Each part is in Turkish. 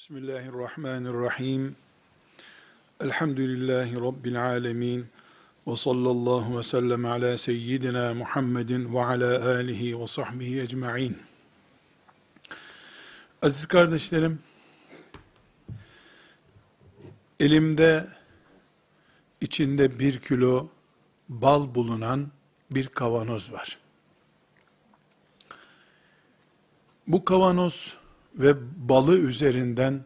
Bismillahirrahmanirrahim. Elhamdülillahi Rabbil alemin. Ve sallallahu ve sellem ala seyyidina Muhammedin ve ala alihi ve sahbihi ecma'in. Aziz kardeşlerim, elimde içinde bir kilo bal bulunan bir kavanoz var. Bu kavanoz ve balı üzerinden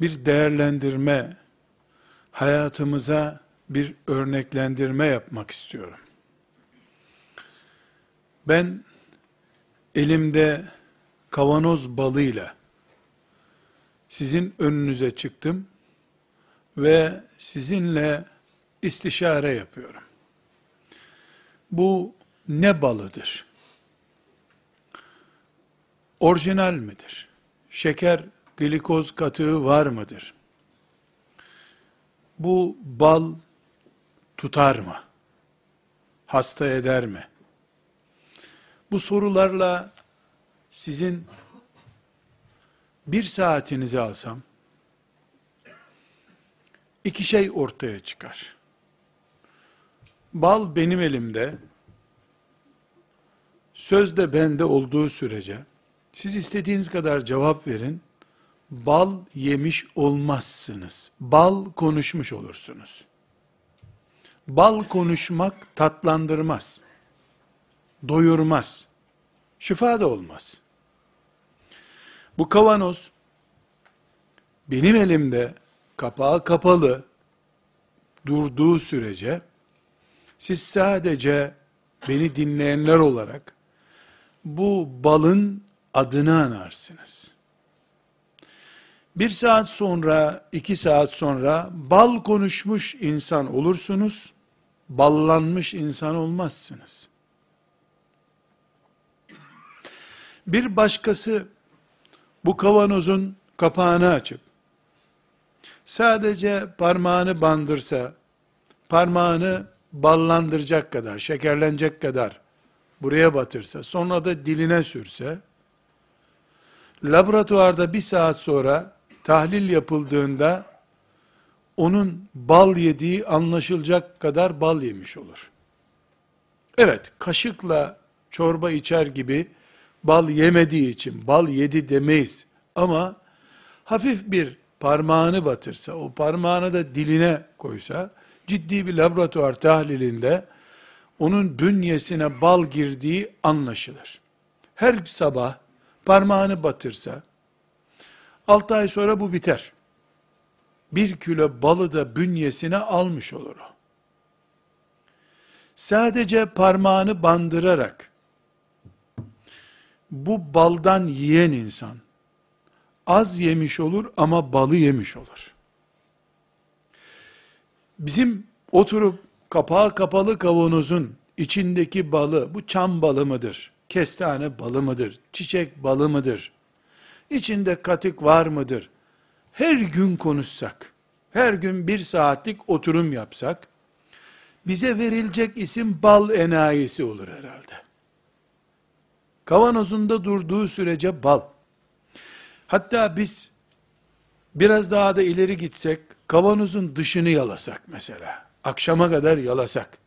bir değerlendirme, hayatımıza bir örneklendirme yapmak istiyorum. Ben elimde kavanoz balıyla sizin önünüze çıktım ve sizinle istişare yapıyorum. Bu ne balıdır? Orijinal midir? Şeker, glikoz katığı var mıdır? Bu bal tutar mı? Hasta eder mi? Bu sorularla sizin bir saatinizi alsam, iki şey ortaya çıkar. Bal benim elimde, söz de bende olduğu sürece, siz istediğiniz kadar cevap verin, bal yemiş olmazsınız. Bal konuşmuş olursunuz. Bal konuşmak tatlandırmaz. Doyurmaz. Şifa da olmaz. Bu kavanoz benim elimde kapağı kapalı durduğu sürece siz sadece beni dinleyenler olarak bu balın adını anarsınız. Bir saat sonra, iki saat sonra bal konuşmuş insan olursunuz, ballanmış insan olmazsınız. Bir başkası bu kavanozun kapağını açıp, sadece parmağını bandırsa, parmağını ballandıracak kadar, şekerlenecek kadar buraya batırsa, sonra da diline sürse, laboratuvarda bir saat sonra tahlil yapıldığında onun bal yediği anlaşılacak kadar bal yemiş olur. Evet, kaşıkla çorba içer gibi bal yemediği için bal yedi demeyiz. Ama hafif bir parmağını batırsa, o parmağını da diline koysa, ciddi bir laboratuvar tahlilinde onun bünyesine bal girdiği anlaşılır. Her sabah parmağını batırsa, 6 ay sonra bu biter. Bir kilo balı da bünyesine almış olur o. Sadece parmağını bandırarak, bu baldan yiyen insan, az yemiş olur ama balı yemiş olur. Bizim oturup kapağı kapalı kavanozun içindeki balı, bu çam balı mıdır? Kestane balı mıdır? Çiçek balı mıdır? İçinde katık var mıdır? Her gün konuşsak, her gün bir saatlik oturum yapsak, bize verilecek isim bal enayisi olur herhalde. Kavanozunda durduğu sürece bal. Hatta biz biraz daha da ileri gitsek, kavanozun dışını yalasak mesela, akşama kadar yalasak,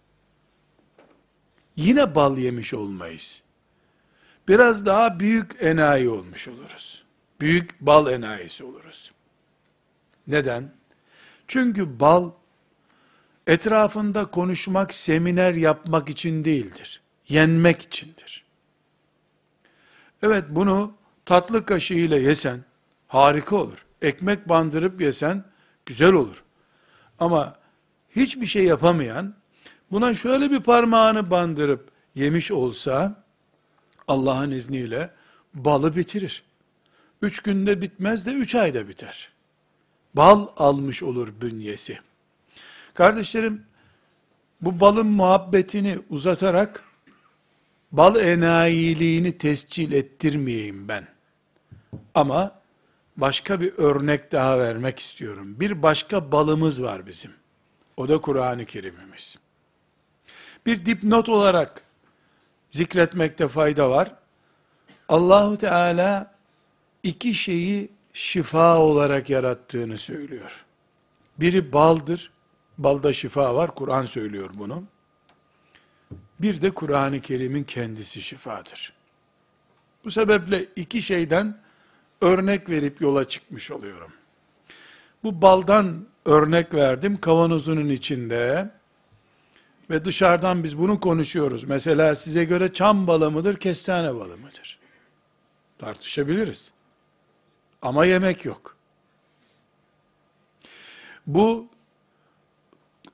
yine bal yemiş olmayız. Biraz daha büyük enayi olmuş oluruz. Büyük bal enayisi oluruz. Neden? Çünkü bal, etrafında konuşmak, seminer yapmak için değildir. Yenmek içindir. Evet bunu tatlı kaşığıyla yesen, harika olur. Ekmek bandırıp yesen, güzel olur. Ama hiçbir şey yapamayan, buna şöyle bir parmağını bandırıp yemiş olsa, Allah'ın izniyle balı bitirir. Üç günde bitmez de üç ayda biter. Bal almış olur bünyesi. Kardeşlerim, bu balın muhabbetini uzatarak, bal enayiliğini tescil ettirmeyeyim ben. Ama, başka bir örnek daha vermek istiyorum. Bir başka balımız var bizim. O da Kur'an-ı Kerim'imiz. Bir dipnot olarak zikretmekte fayda var. Allahu Teala iki şeyi şifa olarak yarattığını söylüyor. Biri baldır, balda şifa var, Kur'an söylüyor bunu. Bir de Kur'an-ı Kerim'in kendisi şifadır. Bu sebeple iki şeyden örnek verip yola çıkmış oluyorum. Bu baldan örnek verdim kavanozunun içinde ve dışarıdan biz bunu konuşuyoruz. Mesela size göre çam balı mıdır, kestane balı mıdır? Tartışabiliriz. Ama yemek yok. Bu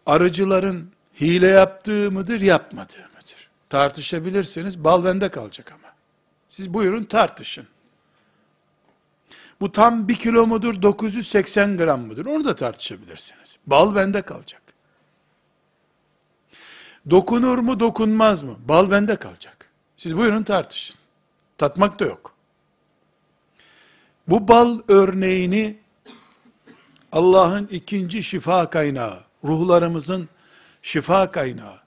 arıcıların hile yaptığı mıdır, yapmadığı mıdır? Tartışabilirsiniz. Bal bende kalacak ama. Siz buyurun tartışın. Bu tam bir kilo mudur, 980 gram mıdır? Onu da tartışabilirsiniz. Bal bende kalacak. Dokunur mu, dokunmaz mı? Bal bende kalacak. Siz buyurun tartışın. Tatmak da yok. Bu bal örneğini Allah'ın ikinci şifa kaynağı, ruhlarımızın şifa kaynağı,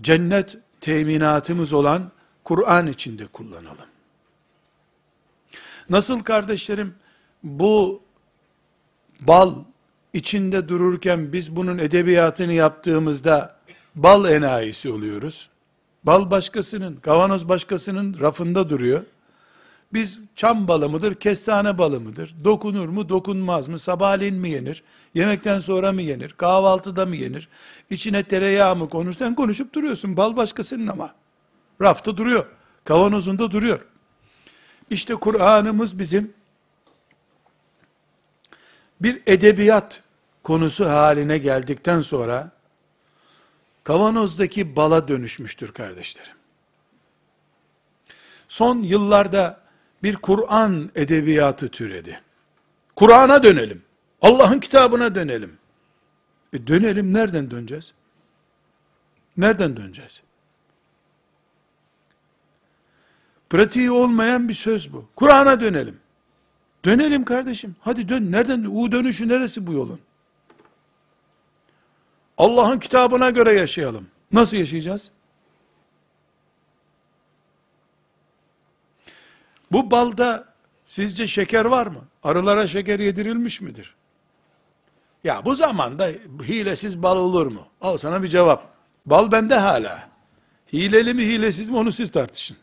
cennet teminatımız olan Kur'an içinde kullanalım. Nasıl kardeşlerim bu bal içinde dururken biz bunun edebiyatını yaptığımızda bal enayisi oluyoruz. Bal başkasının, kavanoz başkasının rafında duruyor. Biz çam balı mıdır, kestane balı mıdır? Dokunur mu, dokunmaz mı? Sabahleyin mi yenir? Yemekten sonra mı yenir? Kahvaltıda mı yenir? İçine tereyağı mı konur? Konuşup duruyorsun. Bal başkasının ama. Rafta duruyor. Kavanozunda duruyor. İşte Kur'an'ımız bizim bir edebiyat konusu haline geldikten sonra kavanozdaki bala dönüşmüştür kardeşlerim. Son yıllarda bir Kur'an edebiyatı türedi. Kur'an'a dönelim. Allah'ın kitabına dönelim. E dönelim nereden döneceğiz? Nereden döneceğiz? Pratiği olmayan bir söz bu. Kur'an'a dönelim. Dönelim kardeşim. Hadi dön. Nereden? U dönüşü neresi bu yolun? Allah'ın kitabına göre yaşayalım. Nasıl yaşayacağız? Bu balda sizce şeker var mı? Arılara şeker yedirilmiş midir? Ya bu zamanda hilesiz bal olur mu? Al sana bir cevap. Bal bende hala. Hileli mi hilesiz mi onu siz tartışın.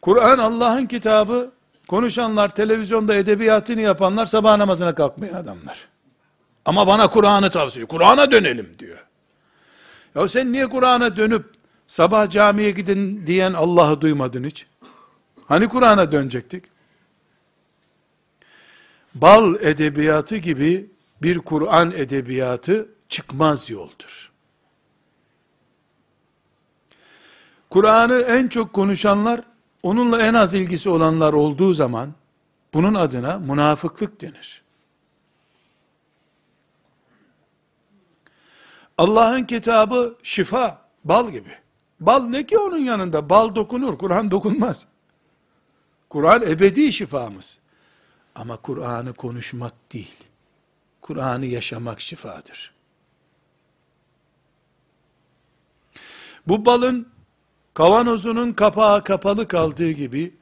Kur'an Allah'ın kitabı, konuşanlar, televizyonda edebiyatını yapanlar sabah namazına kalkmayan adamlar. Ama bana Kur'an'ı tavsiye Kur'an'a dönelim diyor. Ya sen niye Kur'an'a dönüp sabah camiye gidin diyen Allah'ı duymadın hiç? Hani Kur'an'a dönecektik? Bal edebiyatı gibi bir Kur'an edebiyatı çıkmaz yoldur. Kur'an'ı en çok konuşanlar, onunla en az ilgisi olanlar olduğu zaman, bunun adına münafıklık denir. Allah'ın kitabı şifa, bal gibi. Bal ne ki onun yanında? Bal dokunur, Kur'an dokunmaz. Kur'an ebedi şifamız. Ama Kur'an'ı konuşmak değil. Kur'an'ı yaşamak şifadır. Bu balın kavanozunun kapağı kapalı kaldığı gibi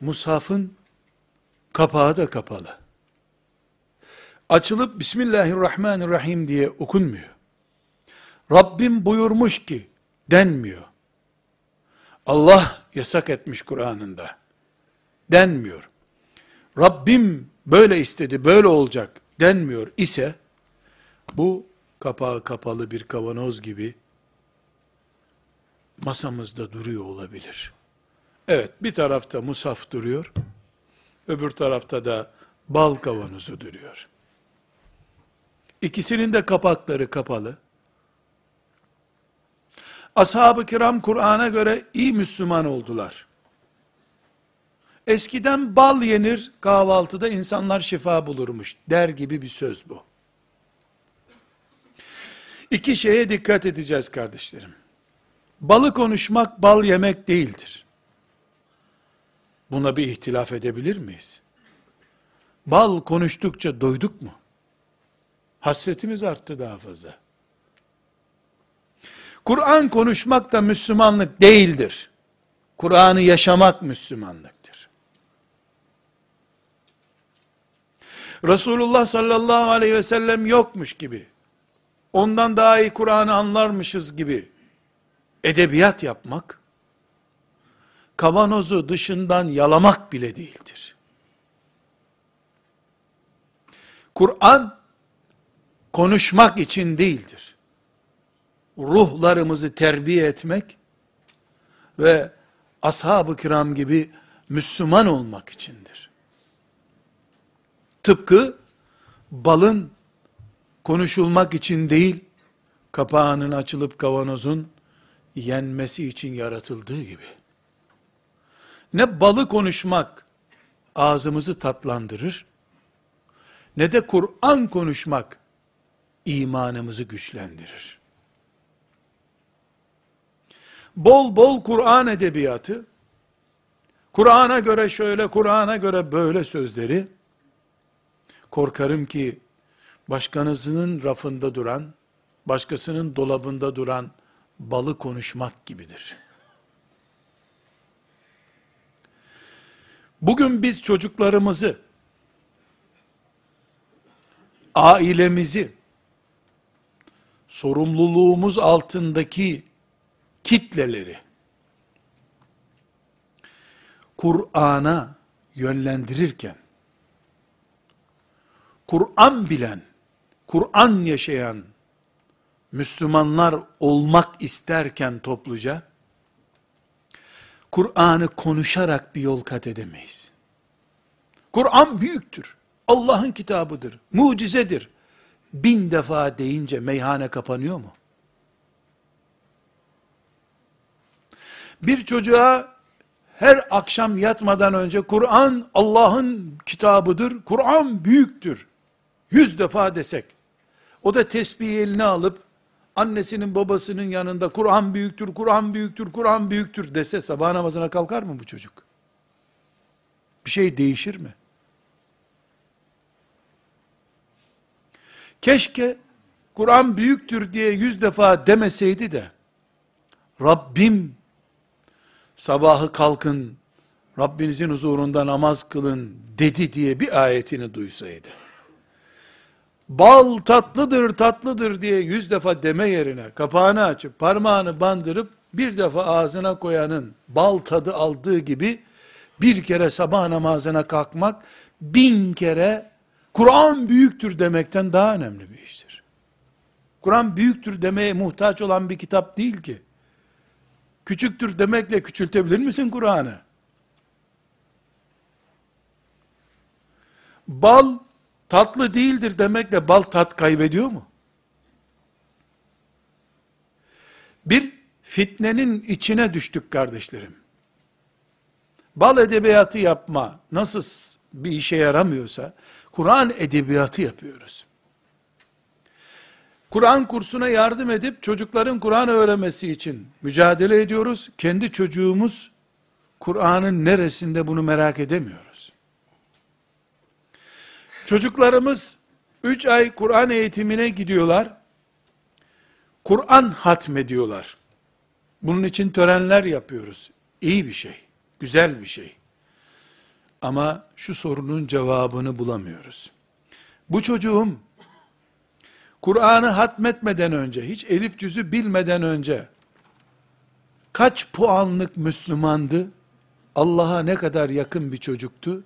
mushafın kapağı da kapalı. Açılıp Bismillahirrahmanirrahim diye okunmuyor. Rabbim buyurmuş ki denmiyor. Allah yasak etmiş Kur'an'ında denmiyor. Rabbim böyle istedi, böyle olacak denmiyor ise, bu kapağı kapalı bir kavanoz gibi masamızda duruyor olabilir. Evet, bir tarafta musaf duruyor, öbür tarafta da bal kavanozu duruyor. İkisinin de kapakları kapalı. Ashab-ı kiram Kur'an'a göre iyi Müslüman oldular. Eskiden bal yenir kahvaltıda insanlar şifa bulurmuş der gibi bir söz bu. İki şeye dikkat edeceğiz kardeşlerim. Balı konuşmak bal yemek değildir. Buna bir ihtilaf edebilir miyiz? Bal konuştukça doyduk mu? Hasretimiz arttı daha fazla. Kur'an konuşmak da Müslümanlık değildir. Kur'an'ı yaşamak Müslümanlık. Resulullah sallallahu aleyhi ve sellem yokmuş gibi, ondan daha iyi Kur'an'ı anlarmışız gibi edebiyat yapmak, kavanozu dışından yalamak bile değildir. Kur'an, konuşmak için değildir. Ruhlarımızı terbiye etmek ve ashab-ı kiram gibi Müslüman olmak içindir. Tıpkı balın konuşulmak için değil, kapağının açılıp kavanozun yenmesi için yaratıldığı gibi. Ne balı konuşmak ağzımızı tatlandırır, ne de Kur'an konuşmak imanımızı güçlendirir. Bol bol Kur'an edebiyatı, Kur'an'a göre şöyle, Kur'an'a göre böyle sözleri, korkarım ki başkanızının rafında duran, başkasının dolabında duran balı konuşmak gibidir. Bugün biz çocuklarımızı, ailemizi, sorumluluğumuz altındaki kitleleri, Kur'an'a yönlendirirken, Kur'an bilen, Kur'an yaşayan Müslümanlar olmak isterken topluca, Kur'an'ı konuşarak bir yol kat edemeyiz. Kur'an büyüktür. Allah'ın kitabıdır. Mucizedir. Bin defa deyince meyhane kapanıyor mu? Bir çocuğa her akşam yatmadan önce Kur'an Allah'ın kitabıdır, Kur'an büyüktür. Yüz defa desek, o da tesbih eline alıp, annesinin babasının yanında Kur'an büyüktür, Kur'an büyüktür, Kur'an büyüktür dese sabah namazına kalkar mı bu çocuk? Bir şey değişir mi? Keşke Kur'an büyüktür diye yüz defa demeseydi de, Rabbim sabahı kalkın, Rabbinizin huzurunda namaz kılın dedi diye bir ayetini duysaydı. Bal tatlıdır tatlıdır diye yüz defa deme yerine kapağını açıp parmağını bandırıp bir defa ağzına koyanın bal tadı aldığı gibi bir kere sabah namazına kalkmak bin kere Kur'an büyüktür demekten daha önemli bir iştir. Kur'an büyüktür demeye muhtaç olan bir kitap değil ki. Küçüktür demekle küçültebilir misin Kur'an'ı? Bal tatlı değildir demekle bal tat kaybediyor mu? Bir fitnenin içine düştük kardeşlerim. Bal edebiyatı yapma nasıl bir işe yaramıyorsa, Kur'an edebiyatı yapıyoruz. Kur'an kursuna yardım edip çocukların Kur'an öğrenmesi için mücadele ediyoruz. Kendi çocuğumuz Kur'an'ın neresinde bunu merak edemiyoruz. Çocuklarımız 3 ay Kur'an eğitimine gidiyorlar. Kur'an hatmediyorlar. Bunun için törenler yapıyoruz. İyi bir şey, güzel bir şey. Ama şu sorunun cevabını bulamıyoruz. Bu çocuğum Kur'an'ı hatmetmeden önce, hiç elif cüzü bilmeden önce kaç puanlık Müslümandı? Allah'a ne kadar yakın bir çocuktu?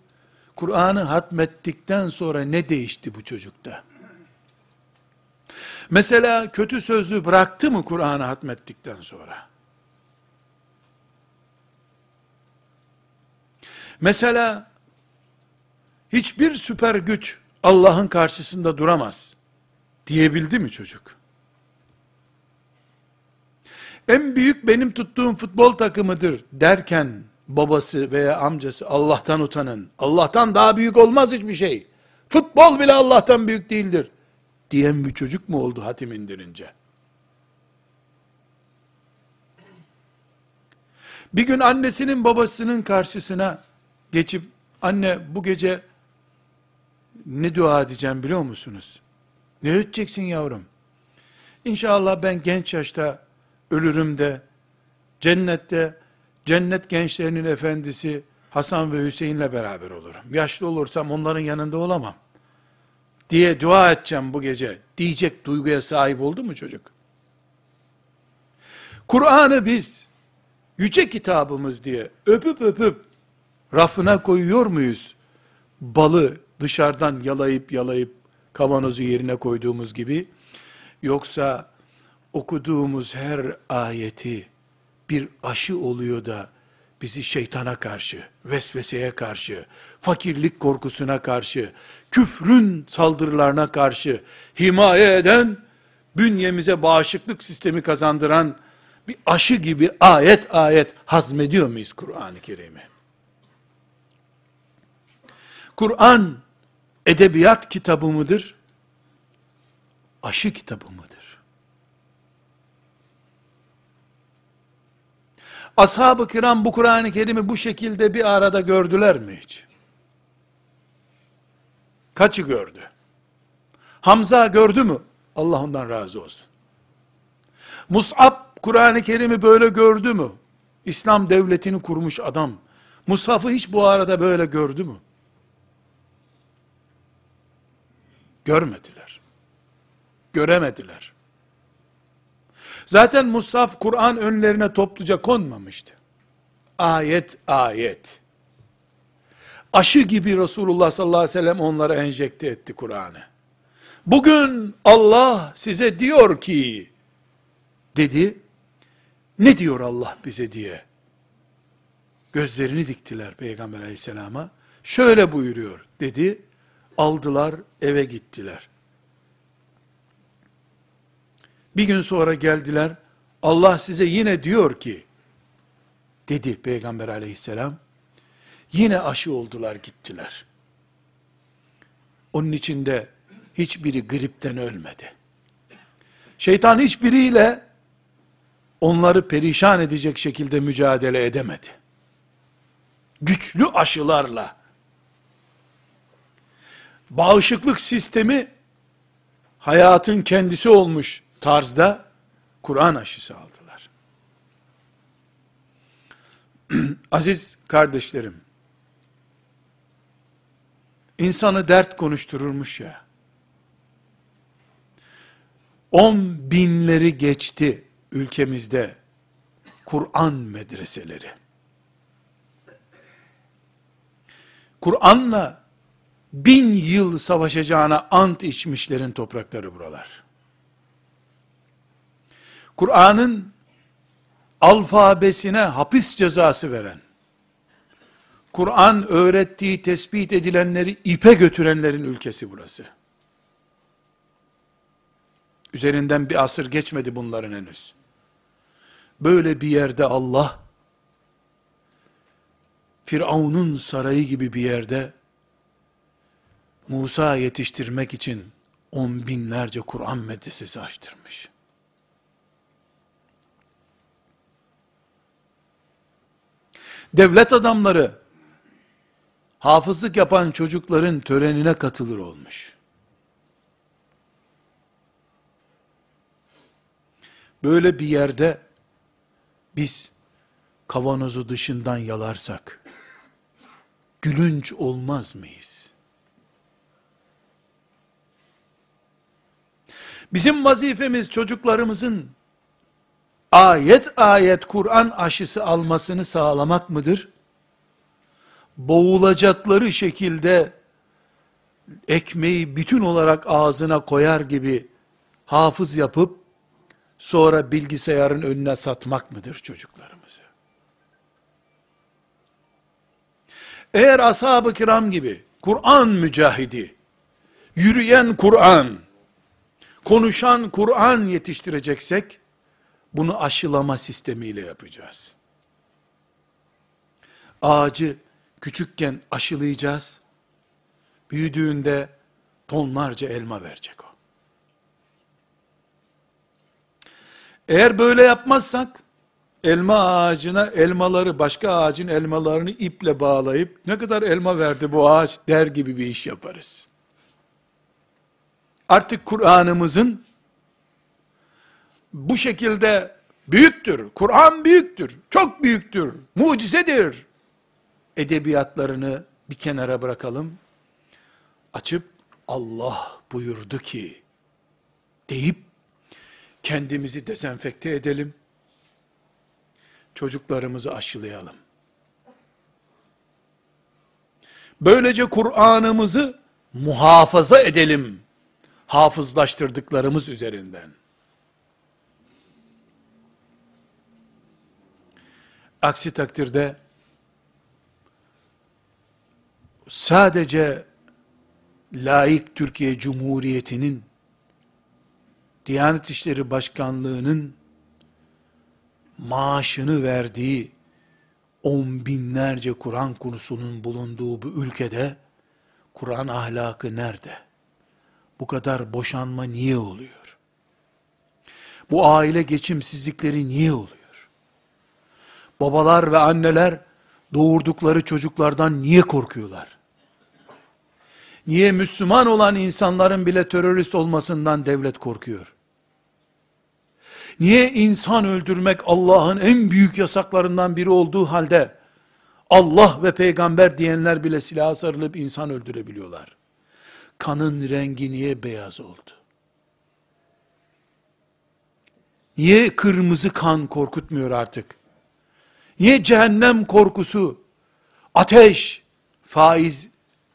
Kur'an'ı hatmettikten sonra ne değişti bu çocukta? Mesela kötü sözü bıraktı mı Kur'an'ı hatmettikten sonra? Mesela hiçbir süper güç Allah'ın karşısında duramaz diyebildi mi çocuk? En büyük benim tuttuğum futbol takımıdır derken babası veya amcası Allah'tan utanın. Allah'tan daha büyük olmaz hiçbir şey. Futbol bile Allah'tan büyük değildir. Diyen bir çocuk mu oldu hatim indirince? Bir gün annesinin babasının karşısına geçip anne bu gece ne dua edeceğim biliyor musunuz? Ne edeceksin yavrum? İnşallah ben genç yaşta ölürüm de cennette cennet gençlerinin efendisi Hasan ve Hüseyin'le beraber olurum. Yaşlı olursam onların yanında olamam. diye dua edeceğim bu gece diyecek duyguya sahip oldu mu çocuk? Kur'an'ı biz yüce kitabımız diye öpüp öpüp rafına koyuyor muyuz? Balı dışarıdan yalayıp yalayıp kavanozu yerine koyduğumuz gibi yoksa okuduğumuz her ayeti bir aşı oluyor da bizi şeytana karşı, vesveseye karşı, fakirlik korkusuna karşı, küfrün saldırılarına karşı himaye eden, bünyemize bağışıklık sistemi kazandıran bir aşı gibi ayet ayet hazmediyor muyuz Kur'an-ı Kerim'i? Kur'an edebiyat kitabı mıdır? Aşı kitabı mıdır? Ashab-ı kiram bu Kur'an-ı Kerim'i bu şekilde bir arada gördüler mi hiç? Kaçı gördü? Hamza gördü mü? Allah ondan razı olsun. Mus'ab Kur'an-ı Kerim'i böyle gördü mü? İslam devletini kurmuş adam. Mushaf'ı hiç bu arada böyle gördü mü? Görmediler. Göremediler. Zaten Mushaf Kur'an önlerine topluca konmamıştı. Ayet ayet. Aşı gibi Resulullah sallallahu aleyhi ve sellem onlara enjekte etti Kur'an'ı. Bugün Allah size diyor ki, dedi, ne diyor Allah bize diye. Gözlerini diktiler Peygamber aleyhisselama. Şöyle buyuruyor dedi. Aldılar eve gittiler. Bir gün sonra geldiler. Allah size yine diyor ki, dedi Peygamber aleyhisselam, yine aşı oldular gittiler. Onun içinde hiçbiri gripten ölmedi. Şeytan hiçbiriyle onları perişan edecek şekilde mücadele edemedi. Güçlü aşılarla, bağışıklık sistemi hayatın kendisi olmuş tarzda Kur'an aşısı aldılar. Aziz kardeşlerim, insanı dert konuştururmuş ya, on binleri geçti ülkemizde Kur'an medreseleri. Kur'an'la bin yıl savaşacağına ant içmişlerin toprakları buralar. Kur'an'ın alfabesine hapis cezası veren, Kur'an öğrettiği tespit edilenleri ipe götürenlerin ülkesi burası. Üzerinden bir asır geçmedi bunların henüz. Böyle bir yerde Allah, Firavun'un sarayı gibi bir yerde, Musa yetiştirmek için on binlerce Kur'an medresesi açtırmış. Devlet adamları, hafızlık yapan çocukların törenine katılır olmuş. Böyle bir yerde, biz kavanozu dışından yalarsak, gülünç olmaz mıyız? Bizim vazifemiz çocuklarımızın ayet ayet Kur'an aşısı almasını sağlamak mıdır? Boğulacakları şekilde ekmeği bütün olarak ağzına koyar gibi hafız yapıp sonra bilgisayarın önüne satmak mıdır çocuklarımızı? Eğer ashab-ı kiram gibi Kur'an mücahidi, yürüyen Kur'an, konuşan Kur'an yetiştireceksek, bunu aşılama sistemiyle yapacağız. Ağacı küçükken aşılayacağız. Büyüdüğünde tonlarca elma verecek o. Eğer böyle yapmazsak, elma ağacına elmaları, başka ağacın elmalarını iple bağlayıp, ne kadar elma verdi bu ağaç der gibi bir iş yaparız. Artık Kur'an'ımızın bu şekilde büyüktür, Kur'an büyüktür, çok büyüktür, mucizedir. Edebiyatlarını bir kenara bırakalım. Açıp Allah buyurdu ki, deyip, kendimizi dezenfekte edelim, çocuklarımızı aşılayalım. Böylece Kur'an'ımızı muhafaza edelim, hafızlaştırdıklarımız üzerinden. Aksi takdirde, sadece laik Türkiye Cumhuriyeti'nin Diyanet İşleri Başkanlığı'nın maaşını verdiği on binlerce Kur'an kursunun bulunduğu bu ülkede Kur'an ahlakı nerede? Bu kadar boşanma niye oluyor? Bu aile geçimsizlikleri niye oluyor? Babalar ve anneler doğurdukları çocuklardan niye korkuyorlar? Niye Müslüman olan insanların bile terörist olmasından devlet korkuyor? Niye insan öldürmek Allah'ın en büyük yasaklarından biri olduğu halde Allah ve peygamber diyenler bile silaha sarılıp insan öldürebiliyorlar? Kanın rengi niye beyaz oldu? Niye kırmızı kan korkutmuyor artık? Niye cehennem korkusu, ateş, faiz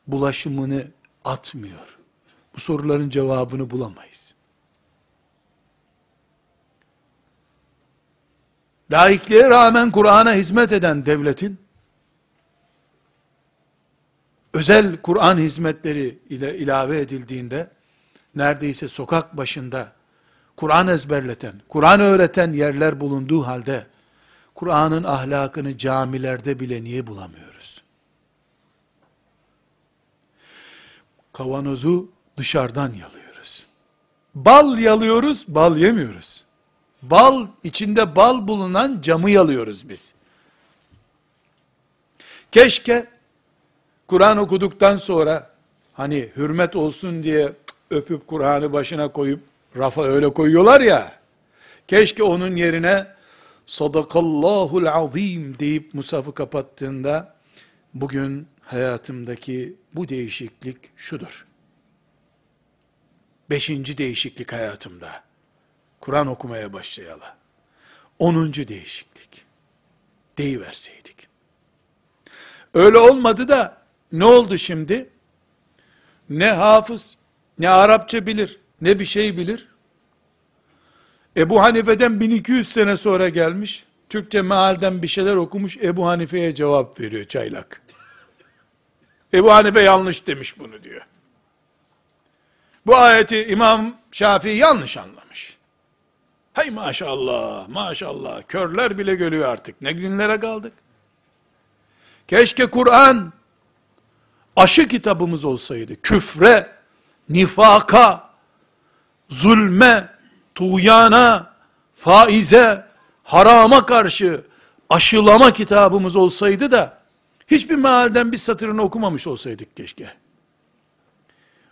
bulaşımını atmıyor? Bu soruların cevabını bulamayız. Laikliğe rağmen Kur'an'a hizmet eden devletin, özel Kur'an hizmetleri ile ilave edildiğinde, neredeyse sokak başında, Kur'an ezberleten, Kur'an öğreten yerler bulunduğu halde, Kur'an'ın ahlakını camilerde bile niye bulamıyoruz? Kavanozu dışarıdan yalıyoruz. Bal yalıyoruz, bal yemiyoruz. Bal, içinde bal bulunan camı yalıyoruz biz. Keşke, Kur'an okuduktan sonra, hani hürmet olsun diye öpüp Kur'an'ı başına koyup, rafa öyle koyuyorlar ya, keşke onun yerine, sadakallahul azim deyip musafı kapattığında, bugün hayatımdaki bu değişiklik şudur. Beşinci değişiklik hayatımda. Kur'an okumaya başlayalı. Onuncu değişiklik. Deyiverseydik. Öyle olmadı da ne oldu şimdi? Ne hafız, ne Arapça bilir, ne bir şey bilir. Ebu Hanife'den 1200 sene sonra gelmiş, Türkçe mealden bir şeyler okumuş, Ebu Hanife'ye cevap veriyor çaylak. Ebu Hanife yanlış demiş bunu diyor. Bu ayeti İmam Şafii yanlış anlamış. Hay maşallah, maşallah, körler bile görüyor artık. Ne günlere kaldık? Keşke Kur'an aşı kitabımız olsaydı. Küfre, nifaka, zulme, tuğyana, faize, harama karşı aşılama kitabımız olsaydı da hiçbir mealden bir satırını okumamış olsaydık keşke.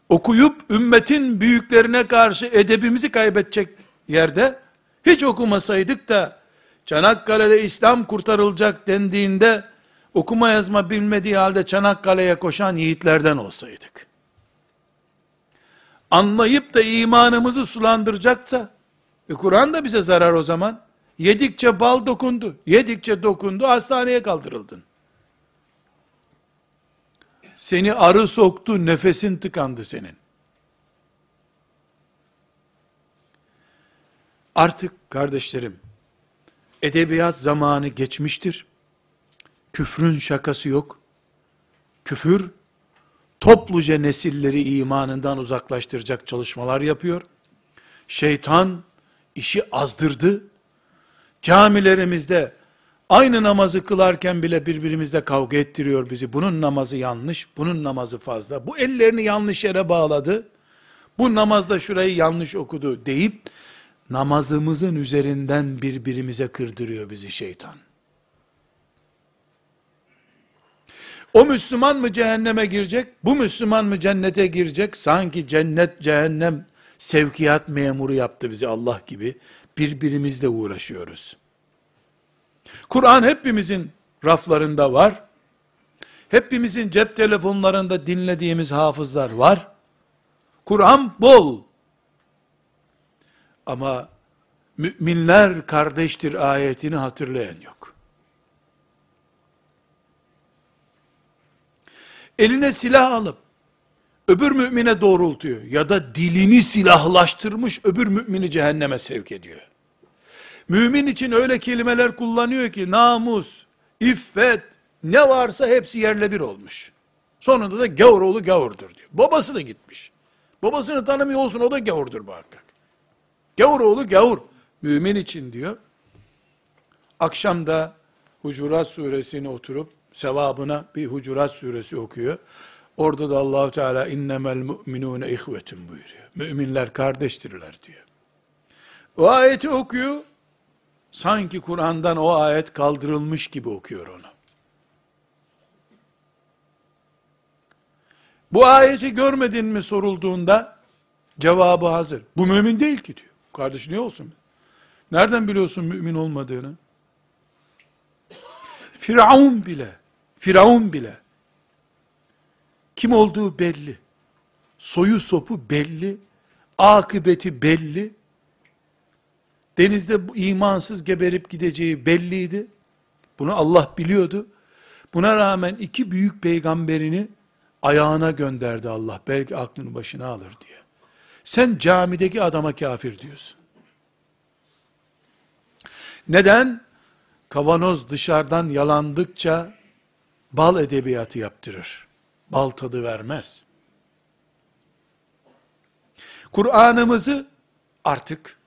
Okuyup ümmetin büyüklerine karşı edebimizi kaybedecek yerde hiç okumasaydık da Çanakkale'de İslam kurtarılacak dendiğinde okuma yazma bilmediği halde Çanakkale'ye koşan yiğitlerden olsaydık. Anlayıp da imanımızı sulandıracaksa, e Kur'an da bize zarar o zaman. Yedikçe bal dokundu, yedikçe dokundu, hastaneye kaldırıldın. Seni arı soktu, nefesin tıkandı senin. Artık kardeşlerim, edebiyat zamanı geçmiştir. Küfrün şakası yok. Küfür, topluca nesilleri imanından uzaklaştıracak çalışmalar yapıyor. Şeytan, işi azdırdı. Camilerimizde, aynı namazı kılarken bile birbirimizle kavga ettiriyor bizi. Bunun namazı yanlış, bunun namazı fazla. Bu ellerini yanlış yere bağladı. Bu namazda şurayı yanlış okudu deyip, namazımızın üzerinden birbirimize kırdırıyor bizi şeytan. O Müslüman mı cehenneme girecek? Bu Müslüman mı cennete girecek? Sanki cennet, cehennem sevkiyat memuru yaptı bizi Allah gibi. Birbirimizle uğraşıyoruz. Kur'an hepimizin raflarında var. Hepimizin cep telefonlarında dinlediğimiz hafızlar var. Kur'an bol. Ama müminler kardeştir ayetini hatırlayan yok. Eline silah alıp öbür mümine doğrultuyor ya da dilini silahlaştırmış öbür mümini cehenneme sevk ediyor. Mümin için öyle kelimeler kullanıyor ki namus, iffet, ne varsa hepsi yerle bir olmuş. Sonunda da gavur oğlu gavurdur diyor. Babası da gitmiş. Babasını tanımıyor olsun o da gavurdur muhakkak. Gavur oğlu gavur. Mümin için diyor. Akşamda Hucurat suresini oturup sevabına bir Hucurat suresi okuyor. Orada da Allahu Teala innemel mu'minune ihvetun buyuruyor. Müminler kardeştirler diyor. O ayeti okuyor. Sanki Kur'an'dan o ayet kaldırılmış gibi okuyor onu. Bu ayeti görmedin mi sorulduğunda cevabı hazır. Bu mümin değil ki diyor. Kardeş niye olsun? Nereden biliyorsun mümin olmadığını? Firavun bile, Firavun bile kim olduğu belli. Soyu sopu belli. Akıbeti belli. Denizde imansız geberip gideceği belliydi. Bunu Allah biliyordu. Buna rağmen iki büyük peygamberini ayağına gönderdi Allah. Belki aklını başına alır diye. Sen camideki adama kafir diyorsun. Neden? Kavanoz dışarıdan yalandıkça bal edebiyatı yaptırır. Bal tadı vermez. Kur'an'ımızı artık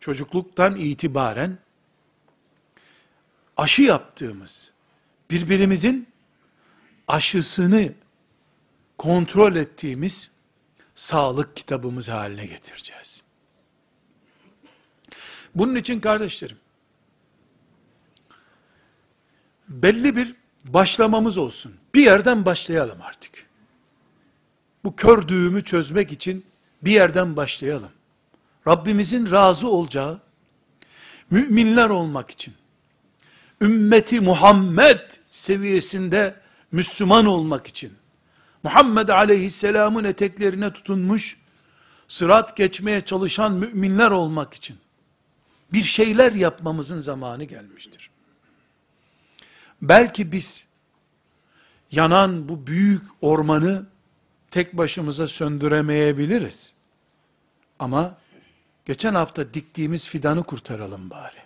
çocukluktan itibaren aşı yaptığımız, birbirimizin aşısını kontrol ettiğimiz sağlık kitabımız haline getireceğiz. Bunun için kardeşlerim, belli bir başlamamız olsun. Bir yerden başlayalım artık. Bu kör düğümü çözmek için bir yerden başlayalım. Rabbimizin razı olacağı, müminler olmak için, ümmeti Muhammed seviyesinde Müslüman olmak için, Muhammed aleyhisselamın eteklerine tutunmuş, sırat geçmeye çalışan müminler olmak için, bir şeyler yapmamızın zamanı gelmiştir. Belki biz, yanan bu büyük ormanı, tek başımıza söndüremeyebiliriz. Ama, geçen hafta diktiğimiz fidanı kurtaralım bari.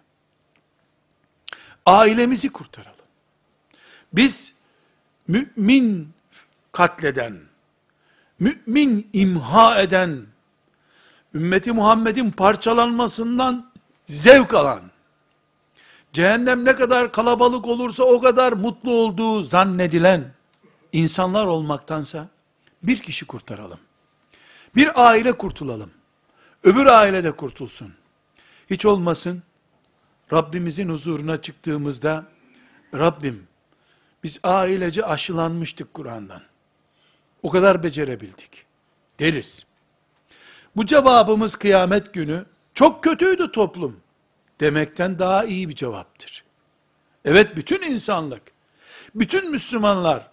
Ailemizi kurtaralım. Biz, mümin katleden, mümin imha eden, ümmeti Muhammed'in parçalanmasından zevk alan, cehennem ne kadar kalabalık olursa o kadar mutlu olduğu zannedilen insanlar olmaktansa, bir kişi kurtaralım. Bir aile kurtulalım. Öbür aile de kurtulsun. Hiç olmasın, Rabbimizin huzuruna çıktığımızda, Rabbim, biz ailece aşılanmıştık Kur'an'dan. O kadar becerebildik. Deriz. Bu cevabımız kıyamet günü, çok kötüydü toplum, demekten daha iyi bir cevaptır. Evet bütün insanlık, bütün Müslümanlar,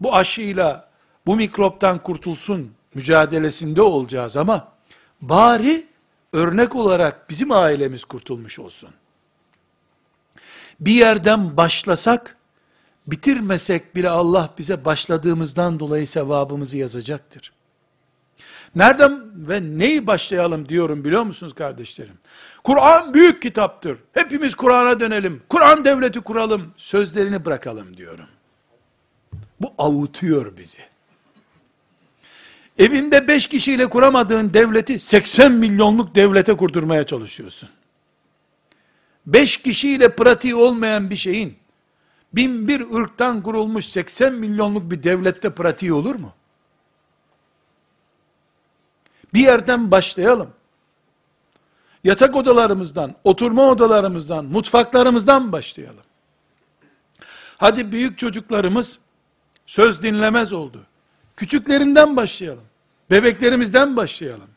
bu aşıyla, bu mikroptan kurtulsun mücadelesinde olacağız ama, bari örnek olarak bizim ailemiz kurtulmuş olsun. Bir yerden başlasak, bitirmesek bile Allah bize başladığımızdan dolayı sevabımızı yazacaktır. Nereden ve neyi başlayalım diyorum biliyor musunuz kardeşlerim? Kur'an büyük kitaptır. Hepimiz Kur'an'a dönelim. Kur'an devleti kuralım. Sözlerini bırakalım diyorum. Bu avutuyor bizi. Evinde beş kişiyle kuramadığın devleti 80 milyonluk devlete kurdurmaya çalışıyorsun. Beş kişiyle pratiği olmayan bir şeyin bin bir ırktan kurulmuş 80 milyonluk bir devlette pratiği olur mu? Bir yerden başlayalım. Yatak odalarımızdan, oturma odalarımızdan, mutfaklarımızdan başlayalım. Hadi büyük çocuklarımız söz dinlemez oldu. Küçüklerinden başlayalım. Bebeklerimizden başlayalım.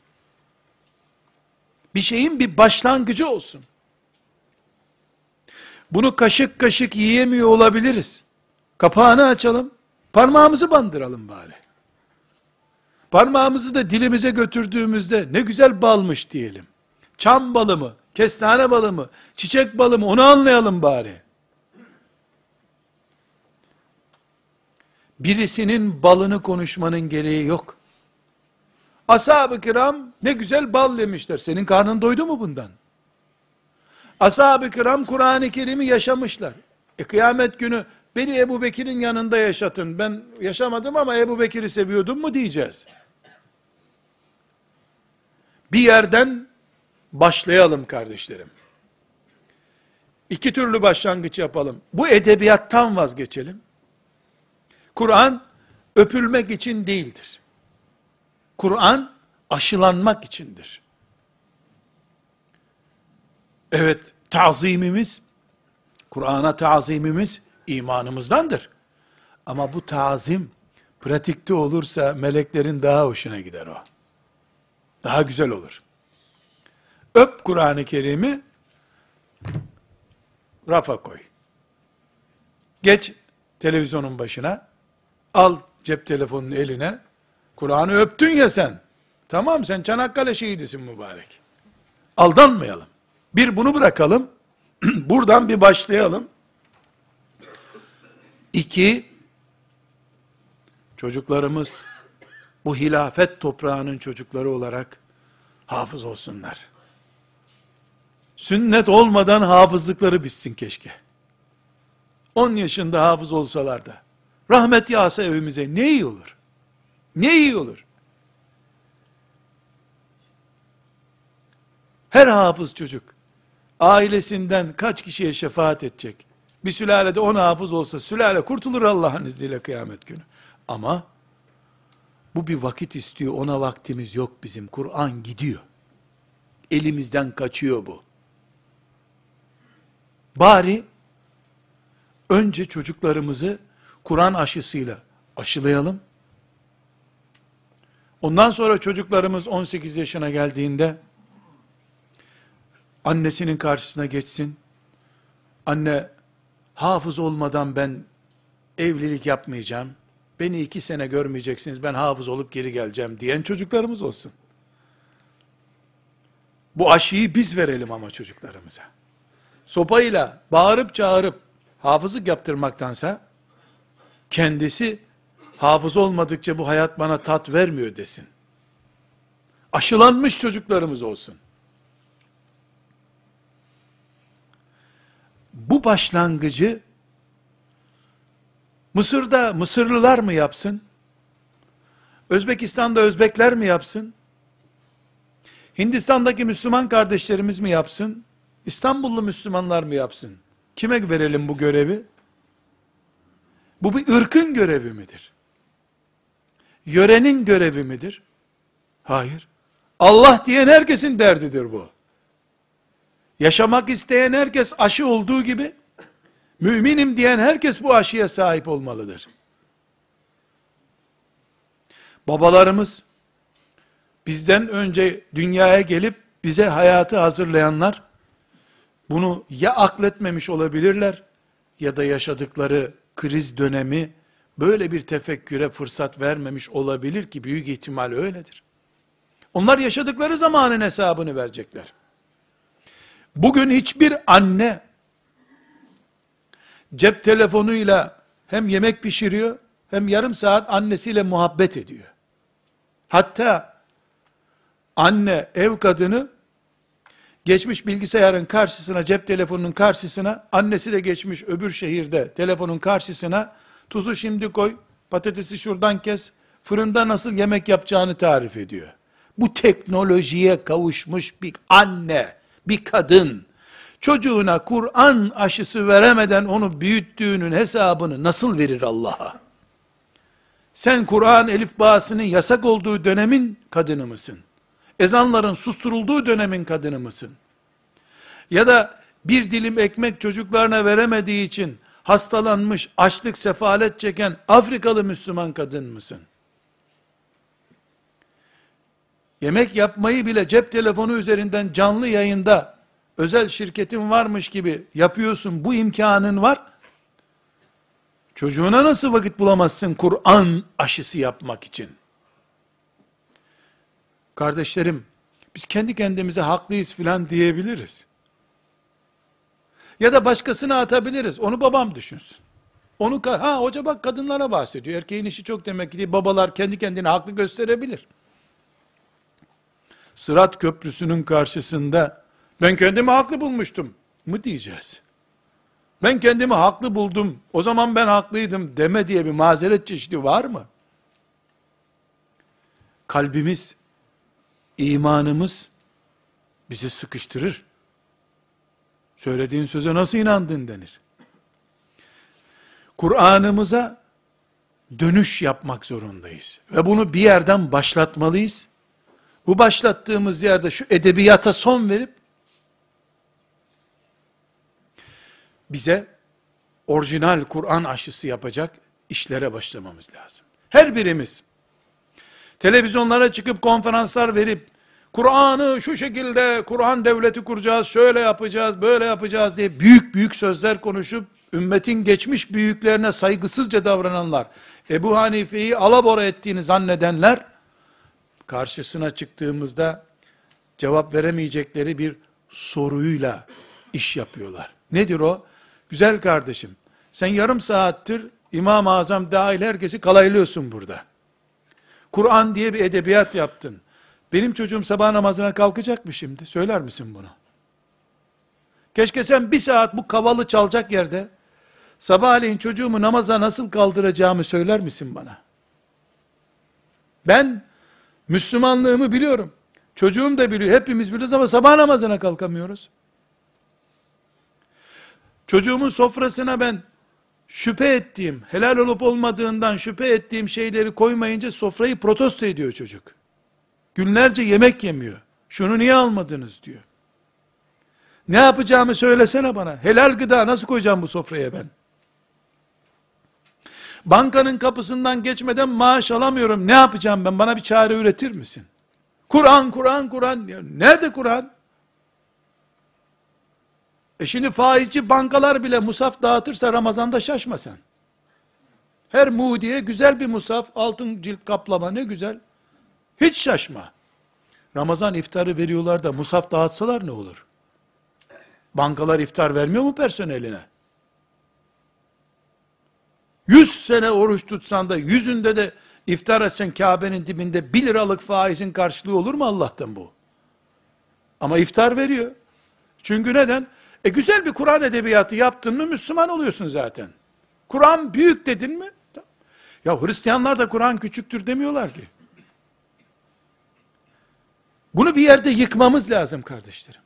Bir şeyin bir başlangıcı olsun. Bunu kaşık kaşık yiyemiyor olabiliriz. Kapağını açalım, parmağımızı bandıralım bari. Parmağımızı da dilimize götürdüğümüzde ne güzel balmış diyelim. Çam balı mı, kestane balı mı, çiçek balı mı onu anlayalım bari. Birisinin balını konuşmanın gereği yok. Ashab-ı kiram ne güzel bal yemişler. Senin karnın doydu mu bundan? Ashab-ı kiram Kur'an-ı Kerim'i yaşamışlar. E kıyamet günü beni Ebu Bekir'in yanında yaşatın. Ben yaşamadım ama Ebu Bekir'i seviyordum mu diyeceğiz. Bir yerden başlayalım kardeşlerim. İki türlü başlangıç yapalım. Bu edebiyattan vazgeçelim. Kur'an öpülmek için değildir. Kur'an aşılanmak içindir. Evet, tazimimiz, Kur'an'a tazimimiz imanımızdandır. Ama bu tazim pratikte olursa meleklerin daha hoşuna gider o. Daha güzel olur. Öp Kur'an-ı Kerim'i rafa koy. Geç televizyonun başına, al cep telefonunu eline, Kur'an'ı öptün ya sen. Tamam sen Çanakkale şehidisin mübarek. Aldanmayalım. Bir bunu bırakalım. Buradan bir başlayalım. İki, çocuklarımız bu hilafet toprağının çocukları olarak hafız olsunlar. Sünnet olmadan hafızlıkları bitsin keşke. 10 yaşında hafız olsalar da, rahmet yağsa evimize ne iyi olur. Ne iyi olur. Her hafız çocuk, ailesinden kaç kişiye şefaat edecek? Bir sülalede on hafız olsa, sülale kurtulur Allah'ın izniyle kıyamet günü. Ama, bu bir vakit istiyor, ona vaktimiz yok bizim. Kur'an gidiyor. Elimizden kaçıyor bu. Bari, önce çocuklarımızı Kur'an aşısıyla aşılayalım. Ondan sonra çocuklarımız 18 yaşına geldiğinde, annesinin karşısına geçsin. Anne, hafız olmadan ben evlilik yapmayacağım. Beni iki sene görmeyeceksiniz, ben hafız olup geri geleceğim diyen çocuklarımız olsun. Bu aşıyı biz verelim ama çocuklarımıza. Sopayla bağırıp çağırıp hafızlık yaptırmaktansa, kendisi hafız olmadıkça bu hayat bana tat vermiyor desin. Aşılanmış çocuklarımız olsun. Bu başlangıcı Mısır'da Mısırlılar mı yapsın? Özbekistan'da Özbekler mi yapsın? Hindistan'daki Müslüman kardeşlerimiz mi yapsın? İstanbullu Müslümanlar mı yapsın? Kime verelim bu görevi? Bu bir ırkın görevi midir? Yörenin görevi midir? Hayır. Allah diyen herkesin derdidir bu. Yaşamak isteyen herkes aşı olduğu gibi, müminim diyen herkes bu aşıya sahip olmalıdır. Babalarımız, bizden önce dünyaya gelip bize hayatı hazırlayanlar, bunu ya akletmemiş olabilirler, ya da yaşadıkları kriz dönemi, böyle bir tefekküre fırsat vermemiş olabilir ki, büyük ihtimal öyledir. Onlar yaşadıkları zamanın hesabını verecekler. Bugün hiçbir anne cep telefonuyla hem yemek pişiriyor hem yarım saat annesiyle muhabbet ediyor. Hatta anne ev kadını geçmiş bilgisayarın karşısına, cep telefonunun karşısına, annesi de geçmiş öbür şehirde telefonun karşısına, tuzu şimdi koy, patatesi şuradan kes, fırında nasıl yemek yapacağını tarif ediyor. Bu teknolojiye kavuşmuş bir anne, bir kadın, çocuğuna Kur'an aşısı veremeden onu büyüttüğünün hesabını nasıl verir Allah'a? Sen Kur'an elif bağısının yasak olduğu dönemin kadını mısın? Ezanların susturulduğu dönemin kadını mısın? Ya da bir dilim ekmek çocuklarına veremediği için hastalanmış, açlık, sefalet çeken Afrikalı Müslüman kadın mısın? Yemek yapmayı bile cep telefonu üzerinden canlı yayında özel şirketin varmış gibi yapıyorsun, bu imkanın var. Çocuğuna nasıl vakit bulamazsın Kur'an aşısı yapmak için? Kardeşlerim, biz kendi kendimize haklıyız filan diyebiliriz. Ya da başkasına atabiliriz. Onu babam düşünsün. Onu ha hoca bak kadınlara bahsediyor. Erkeğin işi çok demek ki babalar kendi kendine haklı gösterebilir. Sırat köprüsünün karşısında ben kendimi haklı bulmuştum mı diyeceğiz. Ben kendimi haklı buldum. O zaman ben haklıydım deme diye bir mazeret çeşidi var mı? Kalbimiz, imanımız bizi sıkıştırır. Söylediğin söze nasıl inandın denir. Kur'an'ımıza dönüş yapmak zorundayız. Ve bunu bir yerden başlatmalıyız. Bu başlattığımız yerde şu edebiyata son verip bize orijinal Kur'an aşısı yapacak işlere başlamamız lazım. Her birimiz televizyonlara çıkıp konferanslar verip Kur'an'ı şu şekilde Kur'an devleti kuracağız, şöyle yapacağız, böyle yapacağız diye büyük büyük sözler konuşup ümmetin geçmiş büyüklerine saygısızca davrananlar, Ebu Hanife'yi alabora ettiğini zannedenler, karşısına çıktığımızda cevap veremeyecekleri bir soruyla iş yapıyorlar. Nedir o? Güzel kardeşim, sen yarım saattir İmam-ı Azam dahil herkesi kalaylıyorsun burada. Kur'an diye bir edebiyat yaptın. Benim çocuğum sabah namazına kalkacak mı şimdi? Söyler misin bunu? Keşke sen bir saat bu kavalı çalacak yerde sabahleyin çocuğumu namaza nasıl kaldıracağımı söyler misin bana? Ben Müslümanlığımı biliyorum. Çocuğum da biliyor. Hepimiz biliyoruz ama sabah namazına kalkamıyoruz. Çocuğumun sofrasına ben şüphe ettiğim, helal olup olmadığından şüphe ettiğim şeyleri koymayınca sofrayı protesto ediyor çocuk. Günlerce yemek yemiyor. Şunu niye almadınız diyor. Ne yapacağımı söylesene bana. Helal gıda nasıl koyacağım bu sofraya ben? Bankanın kapısından geçmeden maaş alamıyorum. Ne yapacağım ben? Bana bir çare üretir misin? Kur'an, Kur'an, Kur'an. Nerede Kur'an? E şimdi faizci bankalar bile musaf dağıtırsa Ramazan'da şaşma sen. Her mudiye güzel bir musaf, altın cilt kaplama ne güzel. Hiç şaşma. Ramazan iftarı veriyorlar da musaf dağıtsalar ne olur? Bankalar iftar vermiyor mu personeline? Yüz sene oruç tutsan da yüzünde de iftar etsen Kabe'nin dibinde bir liralık faizin karşılığı olur mu Allah'tan bu? Ama iftar veriyor. Çünkü neden? E güzel bir Kur'an edebiyatı yaptın mı Müslüman oluyorsun zaten. Kur'an büyük dedin mi? Ya Hristiyanlar da Kur'an küçüktür demiyorlar ki. Bunu bir yerde yıkmamız lazım kardeşlerim.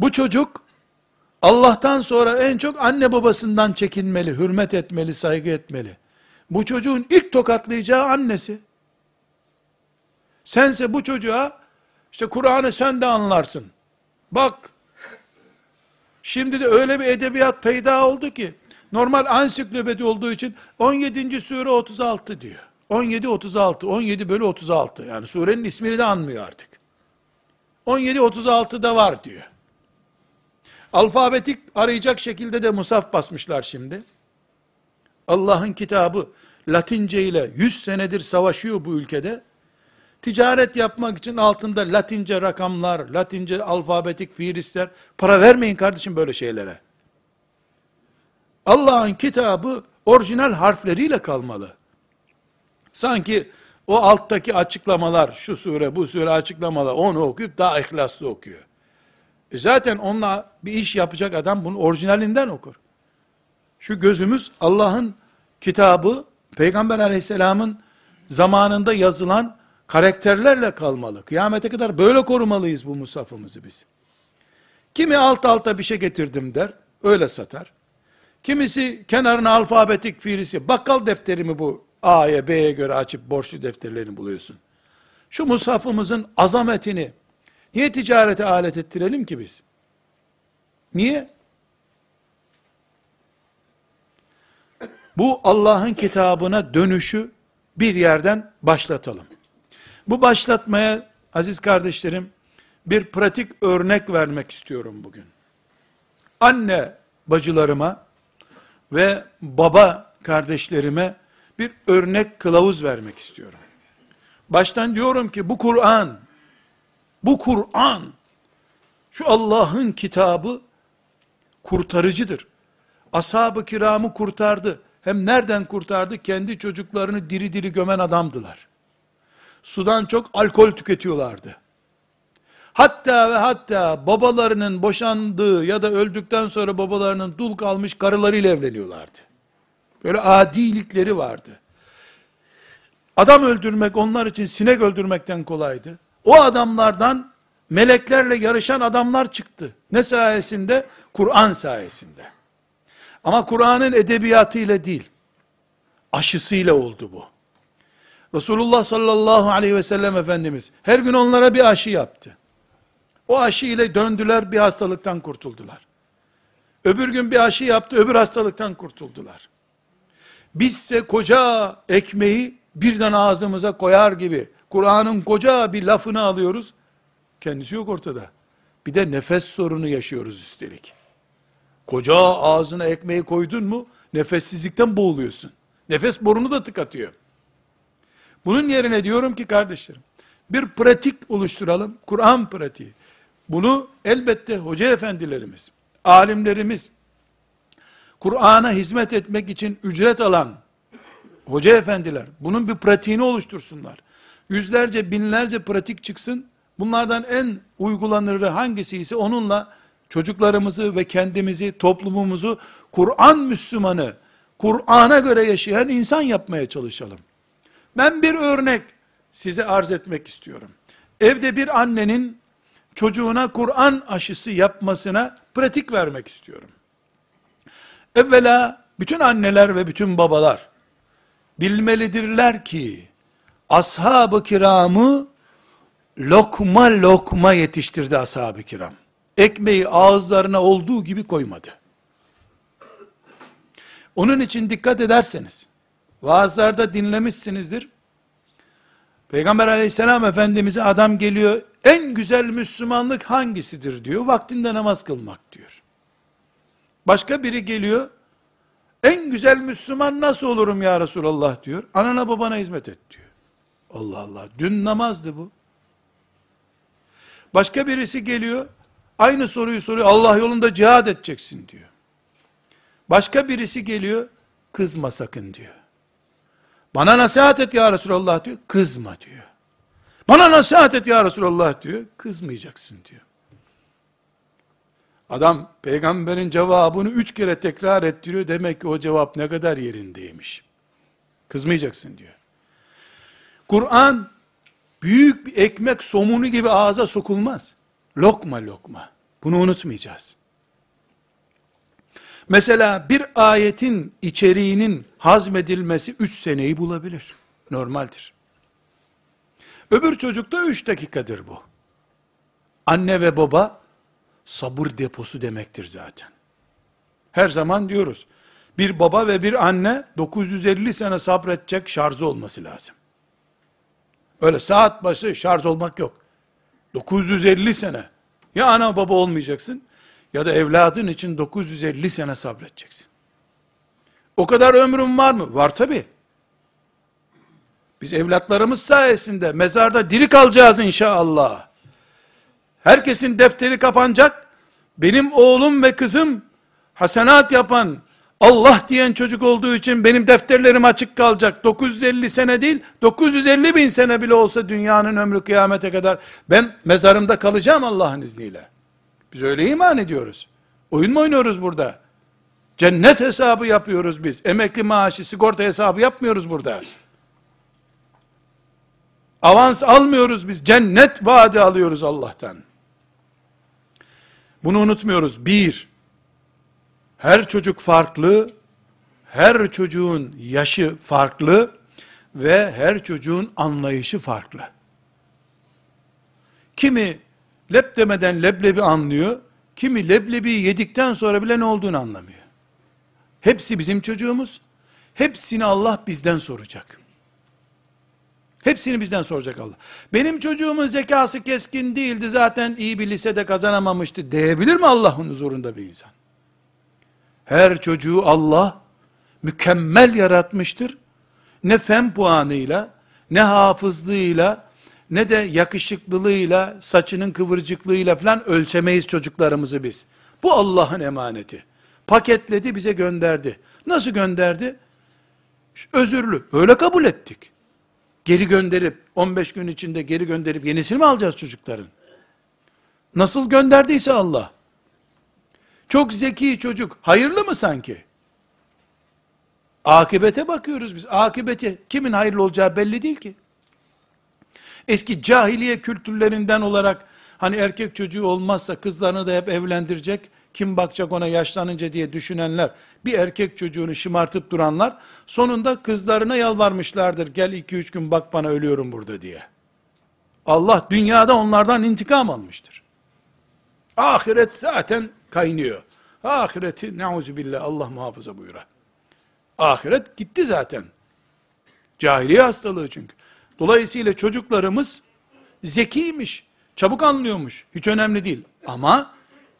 Bu çocuk Allah'tan sonra en çok anne babasından çekinmeli, hürmet etmeli, saygı etmeli. Bu çocuğun ilk tokatlayacağı annesi. Sense bu çocuğa işte Kur'an'ı sen de anlarsın. Bak, şimdi de öyle bir edebiyat peyda oldu ki, normal ansiklopedi olduğu için 17. sure 36 diyor. 17 36, 17 bölü 36. Yani surenin ismini de anmıyor artık. 17 36'da var diyor. Alfabetik arayacak şekilde de musaf basmışlar şimdi. Allah'ın kitabı Latince ile 100 senedir savaşıyor bu ülkede. Ticaret yapmak için altında Latince rakamlar, Latince alfabetik fiilistler, para vermeyin kardeşim böyle şeylere. Allah'ın kitabı orijinal harfleriyle kalmalı. Sanki o alttaki açıklamalar, şu sure, bu sure açıklamalar, onu okuyup daha ihlaslı okuyor. E zaten onunla bir iş yapacak adam bunu orijinalinden okur. Şu gözümüz Allah'ın kitabı, Peygamber aleyhisselamın zamanında yazılan karakterlerle kalmalı. Kıyamete kadar böyle korumalıyız bu musafımızı biz. Kimi alt alta bir şey getirdim der, öyle satar. Kimisi kenarına alfabetik fiilisi, bakkal defteri mi bu? A'ya B'ye göre açıp borçlu defterlerini buluyorsun. Şu musafımızın azametini niye ticarete alet ettirelim ki biz? Niye? Bu Allah'ın kitabına dönüşü bir yerden başlatalım. Bu başlatmaya aziz kardeşlerim bir pratik örnek vermek istiyorum bugün. Anne bacılarıma ve baba kardeşlerime bir örnek kılavuz vermek istiyorum. Baştan diyorum ki bu Kur'an, bu Kur'an, şu Allah'ın kitabı kurtarıcıdır. Ashab-ı kiramı kurtardı. Hem nereden kurtardı? Kendi çocuklarını diri diri gömen adamdılar. Sudan çok alkol tüketiyorlardı. Hatta ve hatta babalarının boşandığı ya da öldükten sonra babalarının dul kalmış karılarıyla evleniyorlardı. Böyle adilikleri vardı. Adam öldürmek onlar için sinek öldürmekten kolaydı. O adamlardan meleklerle yarışan adamlar çıktı. Ne sayesinde? Kur'an sayesinde. Ama Kur'an'ın edebiyatıyla değil, aşısıyla oldu bu. Resulullah sallallahu aleyhi ve sellem Efendimiz her gün onlara bir aşı yaptı. O aşı ile döndüler bir hastalıktan kurtuldular. Öbür gün bir aşı yaptı öbür hastalıktan kurtuldular. Bizse koca ekmeği birden ağzımıza koyar gibi Kur'an'ın koca bir lafını alıyoruz. Kendisi yok ortada. Bir de nefes sorunu yaşıyoruz üstelik. Koca ağzına ekmeği koydun mu nefessizlikten boğuluyorsun. Nefes borunu da tıkatıyor. Bunun yerine diyorum ki kardeşlerim, bir pratik oluşturalım, Kur'an pratiği. Bunu elbette hoca efendilerimiz, alimlerimiz, Kur'an'a hizmet etmek için ücret alan hoca efendiler, bunun bir pratiğini oluştursunlar. Yüzlerce, binlerce pratik çıksın, bunlardan en uygulanırı hangisi ise onunla çocuklarımızı ve kendimizi, toplumumuzu, Kur'an Müslümanı, Kur'an'a göre yaşayan insan yapmaya çalışalım. Ben bir örnek size arz etmek istiyorum. Evde bir annenin çocuğuna Kur'an aşısı yapmasına pratik vermek istiyorum. Evvela bütün anneler ve bütün babalar bilmelidirler ki ashab-ı kiramı lokma lokma yetiştirdi ashab-ı kiram. Ekmeği ağızlarına olduğu gibi koymadı. Onun için dikkat ederseniz, vaazlarda dinlemişsinizdir. Peygamber aleyhisselam efendimize adam geliyor, en güzel Müslümanlık hangisidir diyor, vaktinde namaz kılmak diyor. Başka biri geliyor, en güzel Müslüman nasıl olurum ya Resulallah diyor, anana babana hizmet et diyor. Allah Allah, dün namazdı bu. Başka birisi geliyor, aynı soruyu soruyor, Allah yolunda cihad edeceksin diyor. Başka birisi geliyor, kızma sakın diyor. Bana nasihat et ya Resulallah diyor, kızma diyor. Bana nasihat et ya Resulallah diyor, kızmayacaksın diyor. Adam peygamberin cevabını üç kere tekrar ettiriyor, demek ki o cevap ne kadar yerindeymiş. Kızmayacaksın diyor. Kur'an, büyük bir ekmek somunu gibi ağza sokulmaz. Lokma lokma. Bunu unutmayacağız. Mesela bir ayetin içeriğinin hazmedilmesi 3 seneyi bulabilir. Normaldir. Öbür çocukta 3 dakikadır bu. Anne ve baba sabır deposu demektir zaten. Her zaman diyoruz. Bir baba ve bir anne 950 sene sabredecek şarjı olması lazım. Öyle saat başı şarj olmak yok. 950 sene. Ya ana baba olmayacaksın ya da evladın için 950 sene sabredeceksin. O kadar ömrün var mı? Var tabi. Biz evlatlarımız sayesinde mezarda diri kalacağız inşallah. Herkesin defteri kapanacak. Benim oğlum ve kızım hasenat yapan, Allah diyen çocuk olduğu için benim defterlerim açık kalacak. 950 sene değil, 950 bin sene bile olsa dünyanın ömrü kıyamete kadar ben mezarımda kalacağım Allah'ın izniyle. Biz öyle iman ediyoruz. Oyun mu oynuyoruz burada? Cennet hesabı yapıyoruz biz. Emekli maaşı, sigorta hesabı yapmıyoruz burada. Avans almıyoruz biz. Cennet vaadi alıyoruz Allah'tan. Bunu unutmuyoruz. Bir, her çocuk farklı, her çocuğun yaşı farklı ve her çocuğun anlayışı farklı. Kimi lep demeden leblebi anlıyor, kimi leblebi yedikten sonra bile ne olduğunu anlamıyor. Hepsi bizim çocuğumuz, hepsini Allah bizden soracak. Hepsini bizden soracak Allah. Benim çocuğumun zekası keskin değildi zaten iyi bir lisede kazanamamıştı diyebilir mi Allah'ın huzurunda bir insan? Her çocuğu Allah mükemmel yaratmıştır. Ne fen puanıyla, ne hafızlığıyla, ne de yakışıklılığıyla, saçının kıvırcıklığıyla falan ölçemeyiz çocuklarımızı biz. Bu Allah'ın emaneti. Paketledi bize gönderdi. Nasıl gönderdi? Özürlü. Öyle kabul ettik. Geri gönderip 15 gün içinde geri gönderip yenisini mi alacağız çocukların? Nasıl gönderdiyse Allah. Çok zeki çocuk. Hayırlı mı sanki? Akibete bakıyoruz biz. Akibeti kimin hayırlı olacağı belli değil ki. Eski cahiliye kültürlerinden olarak hani erkek çocuğu olmazsa kızlarını da hep evlendirecek, kim bakacak ona yaşlanınca diye düşünenler, bir erkek çocuğunu şımartıp duranlar, sonunda kızlarına yalvarmışlardır, gel iki üç gün bak bana ölüyorum burada diye. Allah dünyada onlardan intikam almıştır. Ahiret zaten kaynıyor. Ahireti billah Allah muhafaza buyura. Ahiret gitti zaten. Cahiliye hastalığı çünkü. Dolayısıyla çocuklarımız zekiymiş, çabuk anlıyormuş. Hiç önemli değil. Ama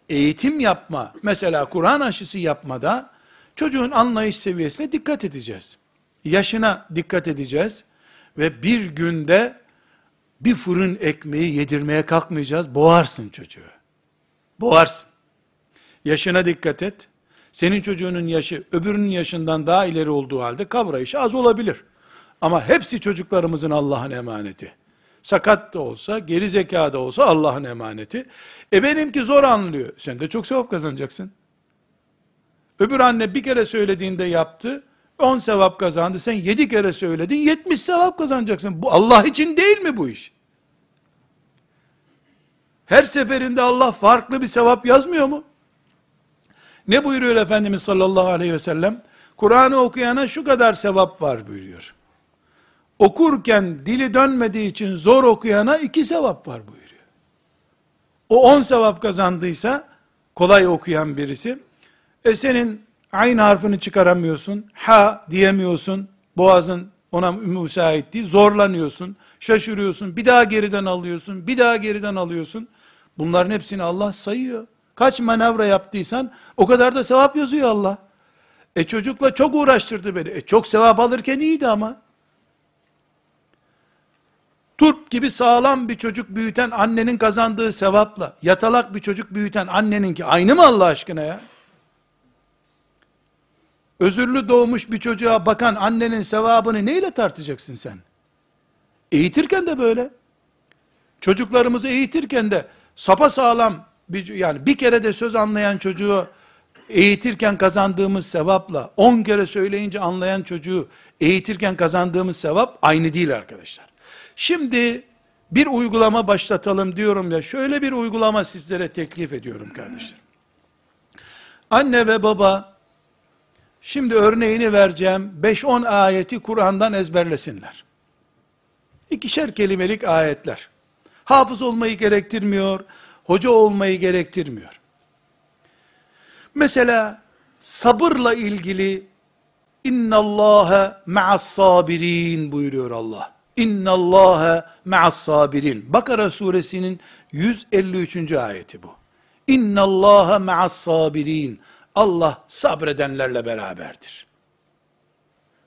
eğitim yapma, mesela Kur'an aşısı yapmada çocuğun anlayış seviyesine dikkat edeceğiz. Yaşına dikkat edeceğiz ve bir günde bir fırın ekmeği yedirmeye kalkmayacağız. Boğarsın çocuğu. Boğarsın. Yaşına dikkat et. Senin çocuğunun yaşı öbürünün yaşından daha ileri olduğu halde kavrayışı az olabilir. Ama hepsi çocuklarımızın Allah'ın emaneti. Sakat da olsa, geri zeka da olsa Allah'ın emaneti. E benimki zor anlıyor. Sen de çok sevap kazanacaksın. Öbür anne bir kere söylediğinde yaptı, 10 sevap kazandı. Sen 7 kere söyledin, 70 sevap kazanacaksın. Bu Allah için değil mi bu iş? Her seferinde Allah farklı bir sevap yazmıyor mu? Ne buyuruyor Efendimiz sallallahu aleyhi ve sellem? Kur'an'ı okuyana şu kadar sevap var buyuruyor. Okurken dili dönmediği için zor okuyana iki sevap var buyuruyor. O on sevap kazandıysa, kolay okuyan birisi, e senin aynı harfini çıkaramıyorsun, ha diyemiyorsun, boğazın ona müsait değil, zorlanıyorsun, şaşırıyorsun, bir daha geriden alıyorsun, bir daha geriden alıyorsun. Bunların hepsini Allah sayıyor. Kaç manevra yaptıysan o kadar da sevap yazıyor Allah. E çocukla çok uğraştırdı beni. E çok sevap alırken iyiydi ama. Turp gibi sağlam bir çocuk büyüten annenin kazandığı sevapla, yatalak bir çocuk büyüten anneninki aynı mı Allah aşkına ya? Özürlü doğmuş bir çocuğa bakan annenin sevabını neyle tartacaksın sen? Eğitirken de böyle. Çocuklarımızı eğitirken de sapa sağlam bir, yani bir kere de söz anlayan çocuğu eğitirken kazandığımız sevapla 10 kere söyleyince anlayan çocuğu eğitirken kazandığımız sevap aynı değil arkadaşlar. Şimdi bir uygulama başlatalım diyorum ya şöyle bir uygulama sizlere teklif ediyorum kardeşler. Anne ve baba şimdi örneğini vereceğim 5-10 ayeti Kur'an'dan ezberlesinler. İkişer kelimelik ayetler. Hafız olmayı gerektirmiyor hoca olmayı gerektirmiyor. Mesela sabırla ilgili inna Allaha ma'as sabirin buyuruyor Allah. İnna Allaha ma'as sabirin. Bakara suresinin 153. ayeti bu. İnna Allaha ma'as sabirin. Allah sabredenlerle beraberdir.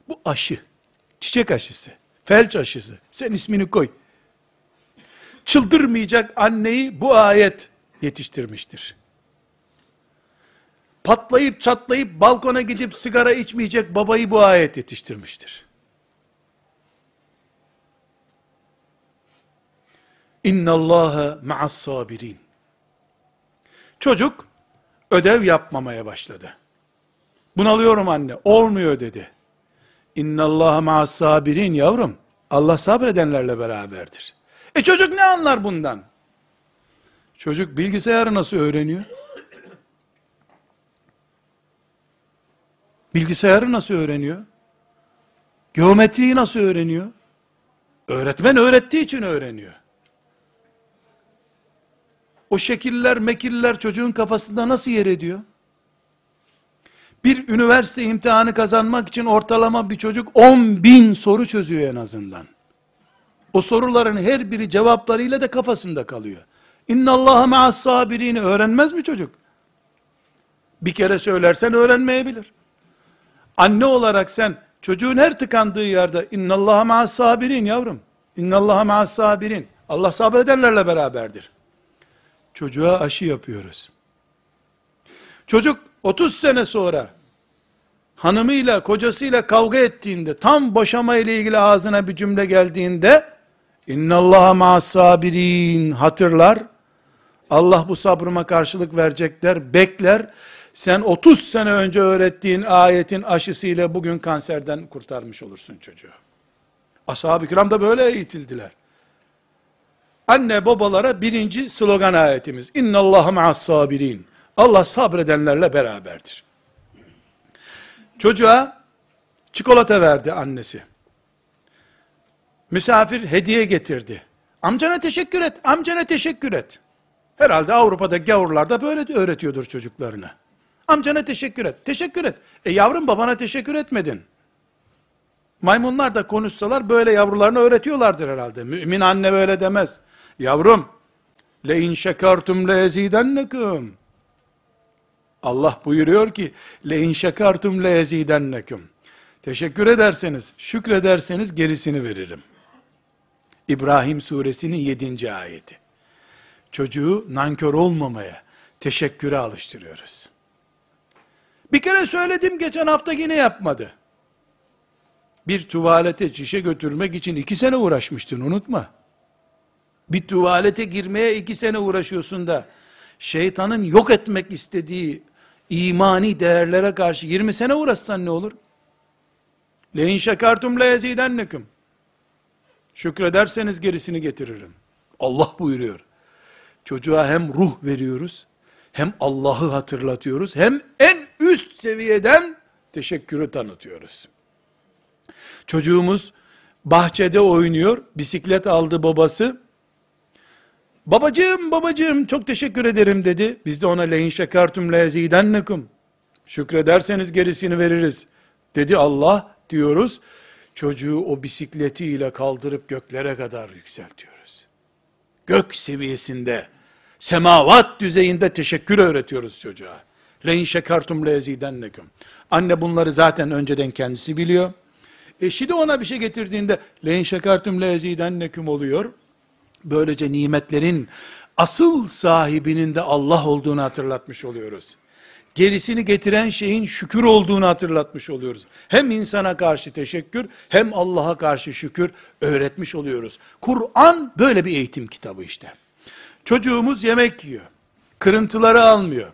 Bu aşı, çiçek aşısı, felç aşısı. Sen ismini koy çıldırmayacak anneyi bu ayet yetiştirmiştir. Patlayıp çatlayıp balkona gidip sigara içmeyecek babayı bu ayet yetiştirmiştir. İnna Allaha ma'as sabirin. Çocuk ödev yapmamaya başladı. Bunalıyorum anne. Olmuyor dedi. İnna Allaha ma'as sabirin yavrum. Allah sabredenlerle beraberdir. E çocuk ne anlar bundan? Çocuk bilgisayarı nasıl öğreniyor? Bilgisayarı nasıl öğreniyor? Geometriyi nasıl öğreniyor? Öğretmen öğrettiği için öğreniyor. O şekiller, mekiller çocuğun kafasında nasıl yer ediyor? Bir üniversite imtihanı kazanmak için ortalama bir çocuk 10 bin soru çözüyor en azından. O soruların her biri cevaplarıyla da kafasında kalıyor. İnna Allaha ma'as sabirini öğrenmez mi çocuk? Bir kere söylersen öğrenmeyebilir. Anne olarak sen Çocuğun her tıkandığı yerde innallaha ma'as sabirin yavrum. İnnallaha ma'as sabirin. Allah sabredenlerle beraberdir. Çocuğa aşı yapıyoruz. Çocuk 30 sene sonra hanımıyla, kocasıyla kavga ettiğinde, tam boşama ile ilgili ağzına bir cümle geldiğinde, innallaha ma'as sabirin hatırlar, Allah bu sabrıma karşılık verecekler, bekler, sen 30 sene önce öğrettiğin ayetin aşısıyla bugün kanserden kurtarmış olursun çocuğu. Ashab-ı kiram da böyle eğitildiler. Anne babalara birinci slogan ayetimiz. İnnallâhe ma'as sabirin. Allah sabredenlerle beraberdir. Çocuğa çikolata verdi annesi. Misafir hediye getirdi. Amcana teşekkür et, amcana teşekkür et. Herhalde Avrupa'da gavurlar da böyle öğretiyordur çocuklarına. Amcana teşekkür et, teşekkür et. E yavrum babana teşekkür etmedin. Maymunlar da konuşsalar böyle yavrularına öğretiyorlardır herhalde. Mümin anne böyle demez. Yavrum, le in şekartum le ezidennekum. Allah buyuruyor ki, le in şekartum le ezidennekum. Teşekkür ederseniz, şükrederseniz gerisini veririm. İbrahim suresinin 7. ayeti. Çocuğu nankör olmamaya, teşekküre alıştırıyoruz. Bir kere söyledim geçen hafta yine yapmadı. Bir tuvalete çişe götürmek için iki sene uğraşmıştın unutma. Bir tuvalete girmeye iki sene uğraşıyorsun da, şeytanın yok etmek istediği imani değerlere karşı 20 sene uğraşsan ne olur? Leyin şekartum le yezidennekum. Şükrederseniz gerisini getiririm. Allah buyuruyor. Çocuğa hem ruh veriyoruz, hem Allah'ı hatırlatıyoruz, hem en üst seviyeden teşekkürü tanıtıyoruz. Çocuğumuz bahçede oynuyor, bisiklet aldı babası. Babacığım, babacığım çok teşekkür ederim dedi. Biz de ona leyin şekartum lezidennekum. Şükrederseniz gerisini veririz. Dedi Allah diyoruz. Çocuğu o bisikletiyle kaldırıp göklere kadar yükseltiyoruz. Gök seviyesinde, semavat düzeyinde teşekkür öğretiyoruz çocuğa. Leyin şekartum lezidennekum. Anne bunları zaten önceden kendisi biliyor. Eşi de ona bir şey getirdiğinde leyin şekartum lezidennekum oluyor. Böylece nimetlerin asıl sahibinin de Allah olduğunu hatırlatmış oluyoruz. Gerisini getiren şeyin şükür olduğunu hatırlatmış oluyoruz. Hem insana karşı teşekkür, hem Allah'a karşı şükür öğretmiş oluyoruz. Kur'an böyle bir eğitim kitabı işte. Çocuğumuz yemek yiyor. Kırıntıları almıyor.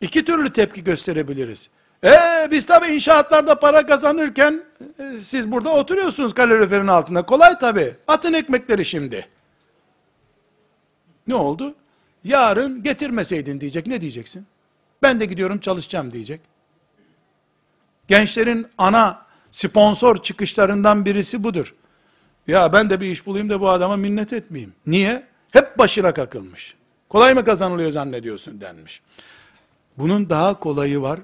İki türlü tepki gösterebiliriz. Ee, biz tabi inşaatlarda para kazanırken e, siz burada oturuyorsunuz kaloriferin altında. Kolay tabi. Atın ekmekleri şimdi. Ne oldu? Yarın getirmeseydin diyecek. Ne diyeceksin? Ben de gidiyorum çalışacağım diyecek. Gençlerin ana sponsor çıkışlarından birisi budur. Ya ben de bir iş bulayım da bu adama minnet etmeyeyim. Niye? Hep başına kakılmış. Kolay mı kazanılıyor zannediyorsun denmiş. Bunun daha kolayı var,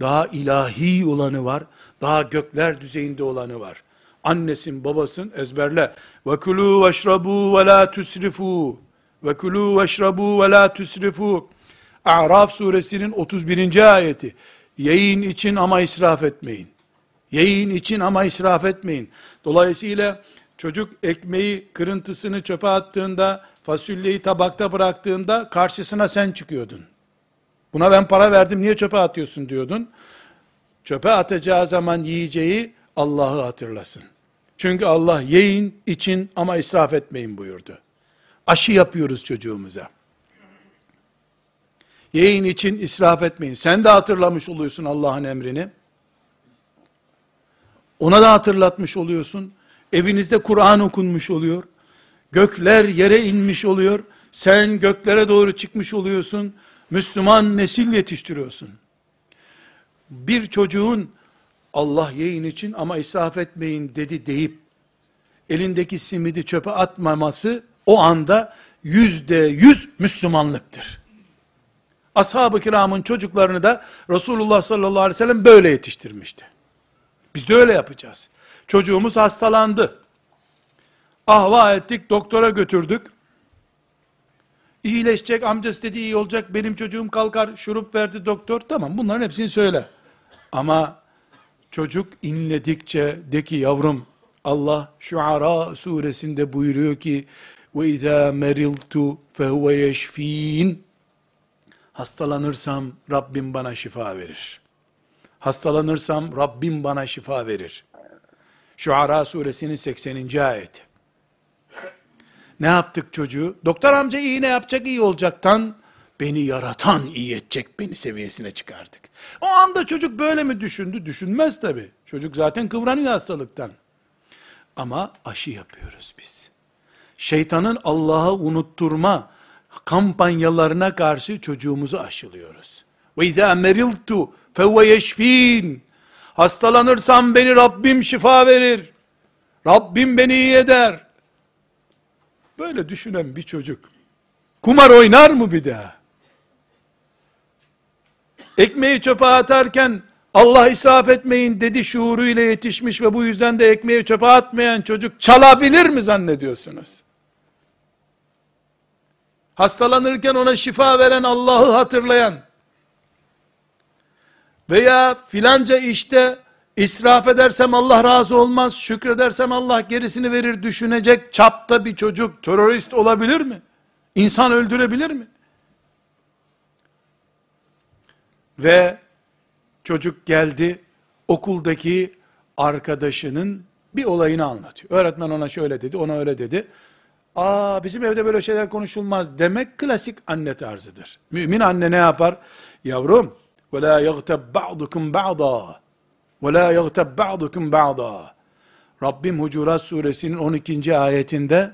daha ilahi olanı var, daha gökler düzeyinde olanı var. Annesin, babasın ezberle. Ve kulu veşrabu ve la tusrifu. Ve kulu veşrabu ve la tusrifu. A'raf suresinin 31. ayeti. Yayın için ama israf etmeyin. Yayın için ama israf etmeyin. Dolayısıyla çocuk ekmeği kırıntısını çöpe attığında, fasulyeyi tabakta bıraktığında karşısına sen çıkıyordun. Buna ben para verdim niye çöpe atıyorsun diyordun. Çöpe atacağı zaman yiyeceği Allah'ı hatırlasın. Çünkü Allah yiyin için ama israf etmeyin buyurdu. Aşı yapıyoruz çocuğumuza. Yiyin için israf etmeyin. Sen de hatırlamış oluyorsun Allah'ın emrini. Ona da hatırlatmış oluyorsun. Evinizde Kur'an okunmuş oluyor. Gökler yere inmiş oluyor. Sen göklere doğru çıkmış oluyorsun. Müslüman nesil yetiştiriyorsun. Bir çocuğun Allah yiyin için ama israf etmeyin dedi deyip elindeki simidi çöpe atmaması o anda yüzde yüz Müslümanlıktır. Ashab-ı kiramın çocuklarını da Resulullah sallallahu aleyhi ve sellem böyle yetiştirmişti. Biz de öyle yapacağız. Çocuğumuz hastalandı. Ahva ettik, doktora götürdük. İyileşecek, amcası dedi iyi olacak, benim çocuğum kalkar, şurup verdi doktor. Tamam bunların hepsini söyle. Ama Çocuk inledikçe de ki yavrum Allah Şuara suresinde buyuruyor ki ve izâ meriltu fehuve yeşfîn hastalanırsam Rabbim bana şifa verir. Hastalanırsam Rabbim bana şifa verir. Şuara suresinin 80. ayeti. Ne yaptık çocuğu? Doktor amca iyi ne yapacak iyi olacaktan beni yaratan iyi edecek beni seviyesine çıkardık. O anda çocuk böyle mi düşündü? Düşünmez tabi. Çocuk zaten kıvranıyor hastalıktan. Ama aşı yapıyoruz biz. Şeytanın Allah'ı unutturma kampanyalarına karşı çocuğumuzu aşılıyoruz. Ve izâ meriltu fevve yeşfîn. Hastalanırsam beni Rabbim şifa verir. Rabbim beni iyi eder. Böyle düşünen bir çocuk kumar oynar mı bir daha? Ekmeği çöpe atarken Allah israf etmeyin dedi şuuruyla yetişmiş ve bu yüzden de ekmeği çöpe atmayan çocuk çalabilir mi zannediyorsunuz? Hastalanırken ona şifa veren Allah'ı hatırlayan veya filanca işte israf edersem Allah razı olmaz, şükredersem Allah gerisini verir düşünecek çapta bir çocuk terörist olabilir mi? İnsan öldürebilir mi? Ve çocuk geldi okuldaki arkadaşının bir olayını anlatıyor. Öğretmen ona şöyle dedi, ona öyle dedi. Aa bizim evde böyle şeyler konuşulmaz demek klasik anne tarzıdır. Mümin anne ne yapar? Yavrum, la yagtab ba'dukum ba'da. Ve la yagtab ba'dukum ba'da. Rabbim Hucurat suresinin 12. ayetinde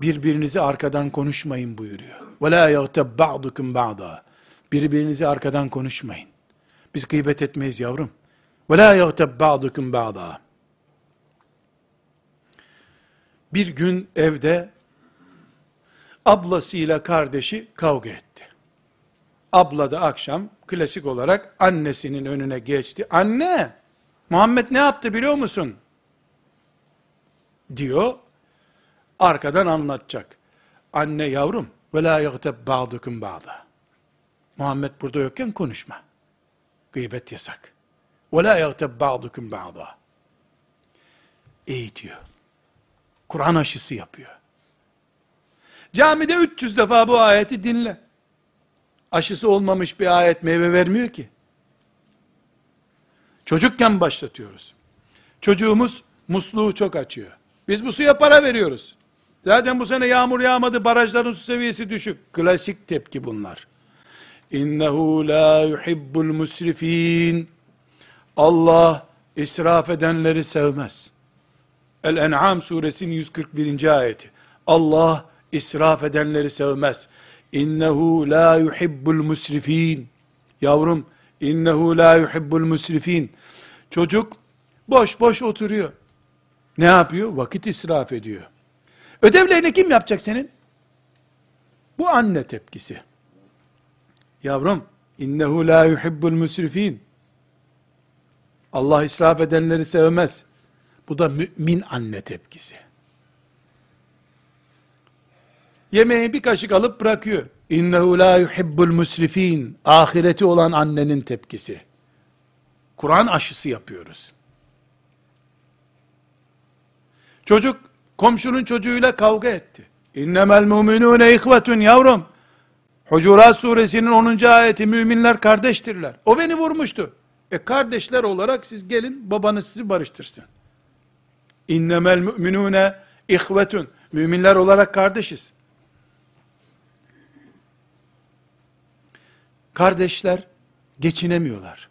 birbirinizi arkadan konuşmayın buyuruyor. Ve la yagtab ba'dukum ba'da. Birbirinizi arkadan konuşmayın. Biz gıybet etmeyiz yavrum. Ve la yagtab ba'dukum ba'da. Bir gün evde ablasıyla kardeşi kavga etti. Abla da akşam klasik olarak annesinin önüne geçti. Anne, Muhammed ne yaptı biliyor musun? Diyor. Arkadan anlatacak. Anne yavrum, ve la yagteb ba'dukum. Muhammed burada yokken konuşma. Gıybet yasak. Ve la yagteb ba'dukum ba'da. Eğitiyor. Kur'an aşısı yapıyor. Camide 300 defa bu ayeti dinle. Aşısı olmamış bir ayet meyve vermiyor ki. Çocukken başlatıyoruz. Çocuğumuz musluğu çok açıyor. Biz bu suya para veriyoruz. Zaten bu sene yağmur yağmadı, barajların su seviyesi düşük. Klasik tepki bunlar. İnnehu la yuhibbul musrifin. Allah israf edenleri sevmez. El-En'am suresinin 141. ayeti. Allah israf edenleri sevmez. İnnehu la yuhibbul musrifin. Yavrum, innehu la yuhibbul musrifin. Çocuk boş boş oturuyor. Ne yapıyor? Vakit israf ediyor. Ödevlerini kim yapacak senin? Bu anne tepkisi. Yavrum, innehu la yuhibbul musrifin. Allah israf edenleri sevmez. Bu da mümin anne tepkisi. Yemeği bir kaşık alıp bırakıyor. İnnehu la yuhibbul musrifin. Ahireti olan annenin tepkisi. Kur'an aşısı yapıyoruz. Çocuk komşunun çocuğuyla kavga etti. İnnemel mu'minune ihvetun yavrum. Hucurat suresinin 10. ayeti müminler kardeştirler. O beni vurmuştu. E kardeşler olarak siz gelin babanız sizi barıştırsın. İnnemel müminune ihvetun. Müminler olarak kardeşiz. Kardeşler geçinemiyorlar.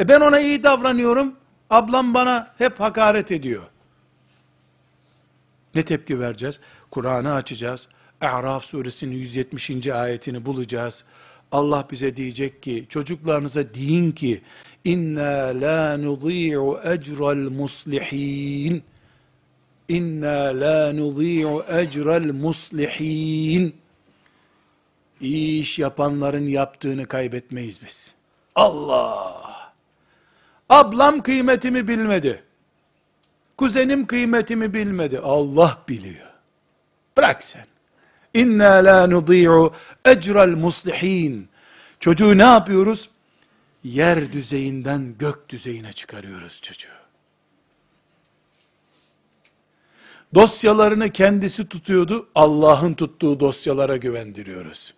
E ben ona iyi davranıyorum, ablam bana hep hakaret ediyor. Ne tepki vereceğiz? Kur'an'ı açacağız. A'raf suresinin 170. ayetini bulacağız. Allah bize diyecek ki, çocuklarınıza deyin ki, inna la nudî'u ecral muslihin. İnna la nudî'u ecral muslihin. İyi iş yapanların yaptığını kaybetmeyiz biz. Allah! Ablam kıymetimi bilmedi. Kuzenim kıymetimi bilmedi. Allah biliyor. Bırak sen. İnna la nudî'u ecral muslihin. Çocuğu ne yapıyoruz? yer düzeyinden gök düzeyine çıkarıyoruz çocuğu. Dosyalarını kendisi tutuyordu, Allah'ın tuttuğu dosyalara güvendiriyoruz.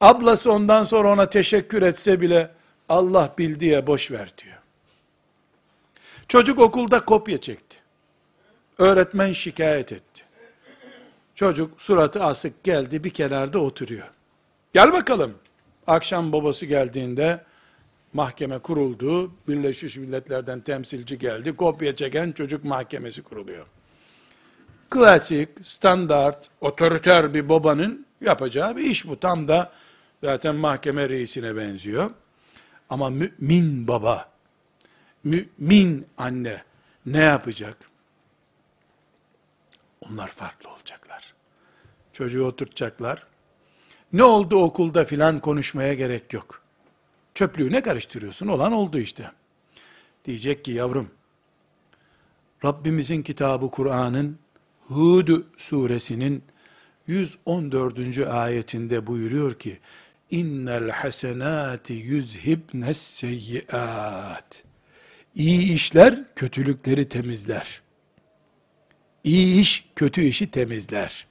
Ablası ondan sonra ona teşekkür etse bile, Allah bildiye boş ver diyor. Çocuk okulda kopya çekti. Öğretmen şikayet etti. Çocuk suratı asık geldi bir kenarda oturuyor. Gel bakalım. Akşam babası geldiğinde mahkeme kuruldu. Birleşmiş Milletler'den temsilci geldi. Kopya çeken çocuk mahkemesi kuruluyor. Klasik, standart, otoriter bir babanın yapacağı bir iş bu. Tam da zaten mahkeme reisine benziyor. Ama mümin baba, mümin anne ne yapacak? Onlar farklı olacaklar. Çocuğu oturtacaklar. Ne oldu okulda filan konuşmaya gerek yok. Çöplüğü ne karıştırıyorsun? Olan oldu işte. Diyecek ki yavrum, Rabbimizin kitabı Kur'an'ın Hud suresinin 114. ayetinde buyuruyor ki, innel hasenati yüzhibnes seyyiat. İyi işler kötülükleri temizler. İyi iş kötü işi temizler.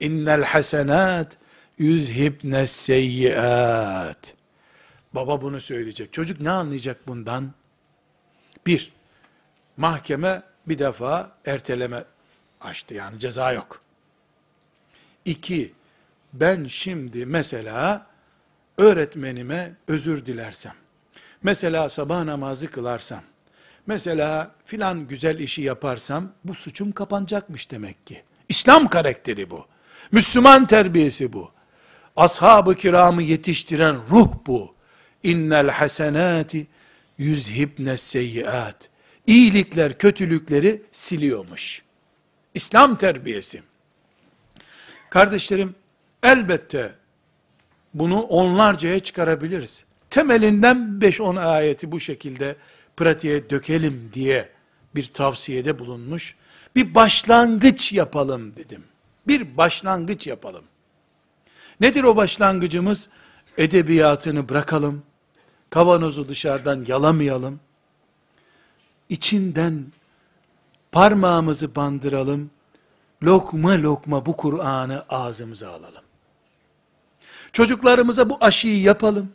İnnel hasenat yüzhibnes seyyiat. Baba bunu söyleyecek. Çocuk ne anlayacak bundan? Bir, mahkeme bir defa erteleme açtı yani ceza yok. İki, ben şimdi mesela öğretmenime özür dilersem, mesela sabah namazı kılarsam, mesela filan güzel işi yaparsam, bu suçum kapanacakmış demek ki. İslam karakteri bu. Müslüman terbiyesi bu. Ashab-ı kiramı yetiştiren ruh bu. İnnel hasenati yüzhibne seyyiat. İyilikler kötülükleri siliyormuş. İslam terbiyesi. Kardeşlerim, elbette bunu onlarcaya çıkarabiliriz. Temelinden 5-10 ayeti bu şekilde pratiğe dökelim diye bir tavsiyede bulunmuş. Bir başlangıç yapalım dedim. Bir başlangıç yapalım. Nedir o başlangıcımız? Edebiyatını bırakalım. Kavanozu dışarıdan yalamayalım. İçinden parmağımızı bandıralım. Lokma lokma bu Kur'an'ı ağzımıza alalım. Çocuklarımıza bu aşıyı yapalım.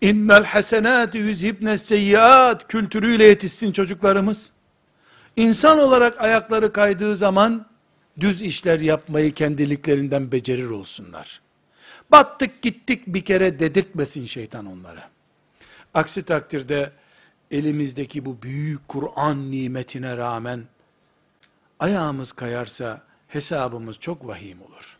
İnnel hasenâti yüzhibne seyyiat kültürüyle yetişsin çocuklarımız. İnsan olarak ayakları kaydığı zaman düz işler yapmayı kendiliklerinden becerir olsunlar. Battık gittik bir kere dedirtmesin şeytan onlara. Aksi takdirde elimizdeki bu büyük Kur'an nimetine rağmen ayağımız kayarsa hesabımız çok vahim olur.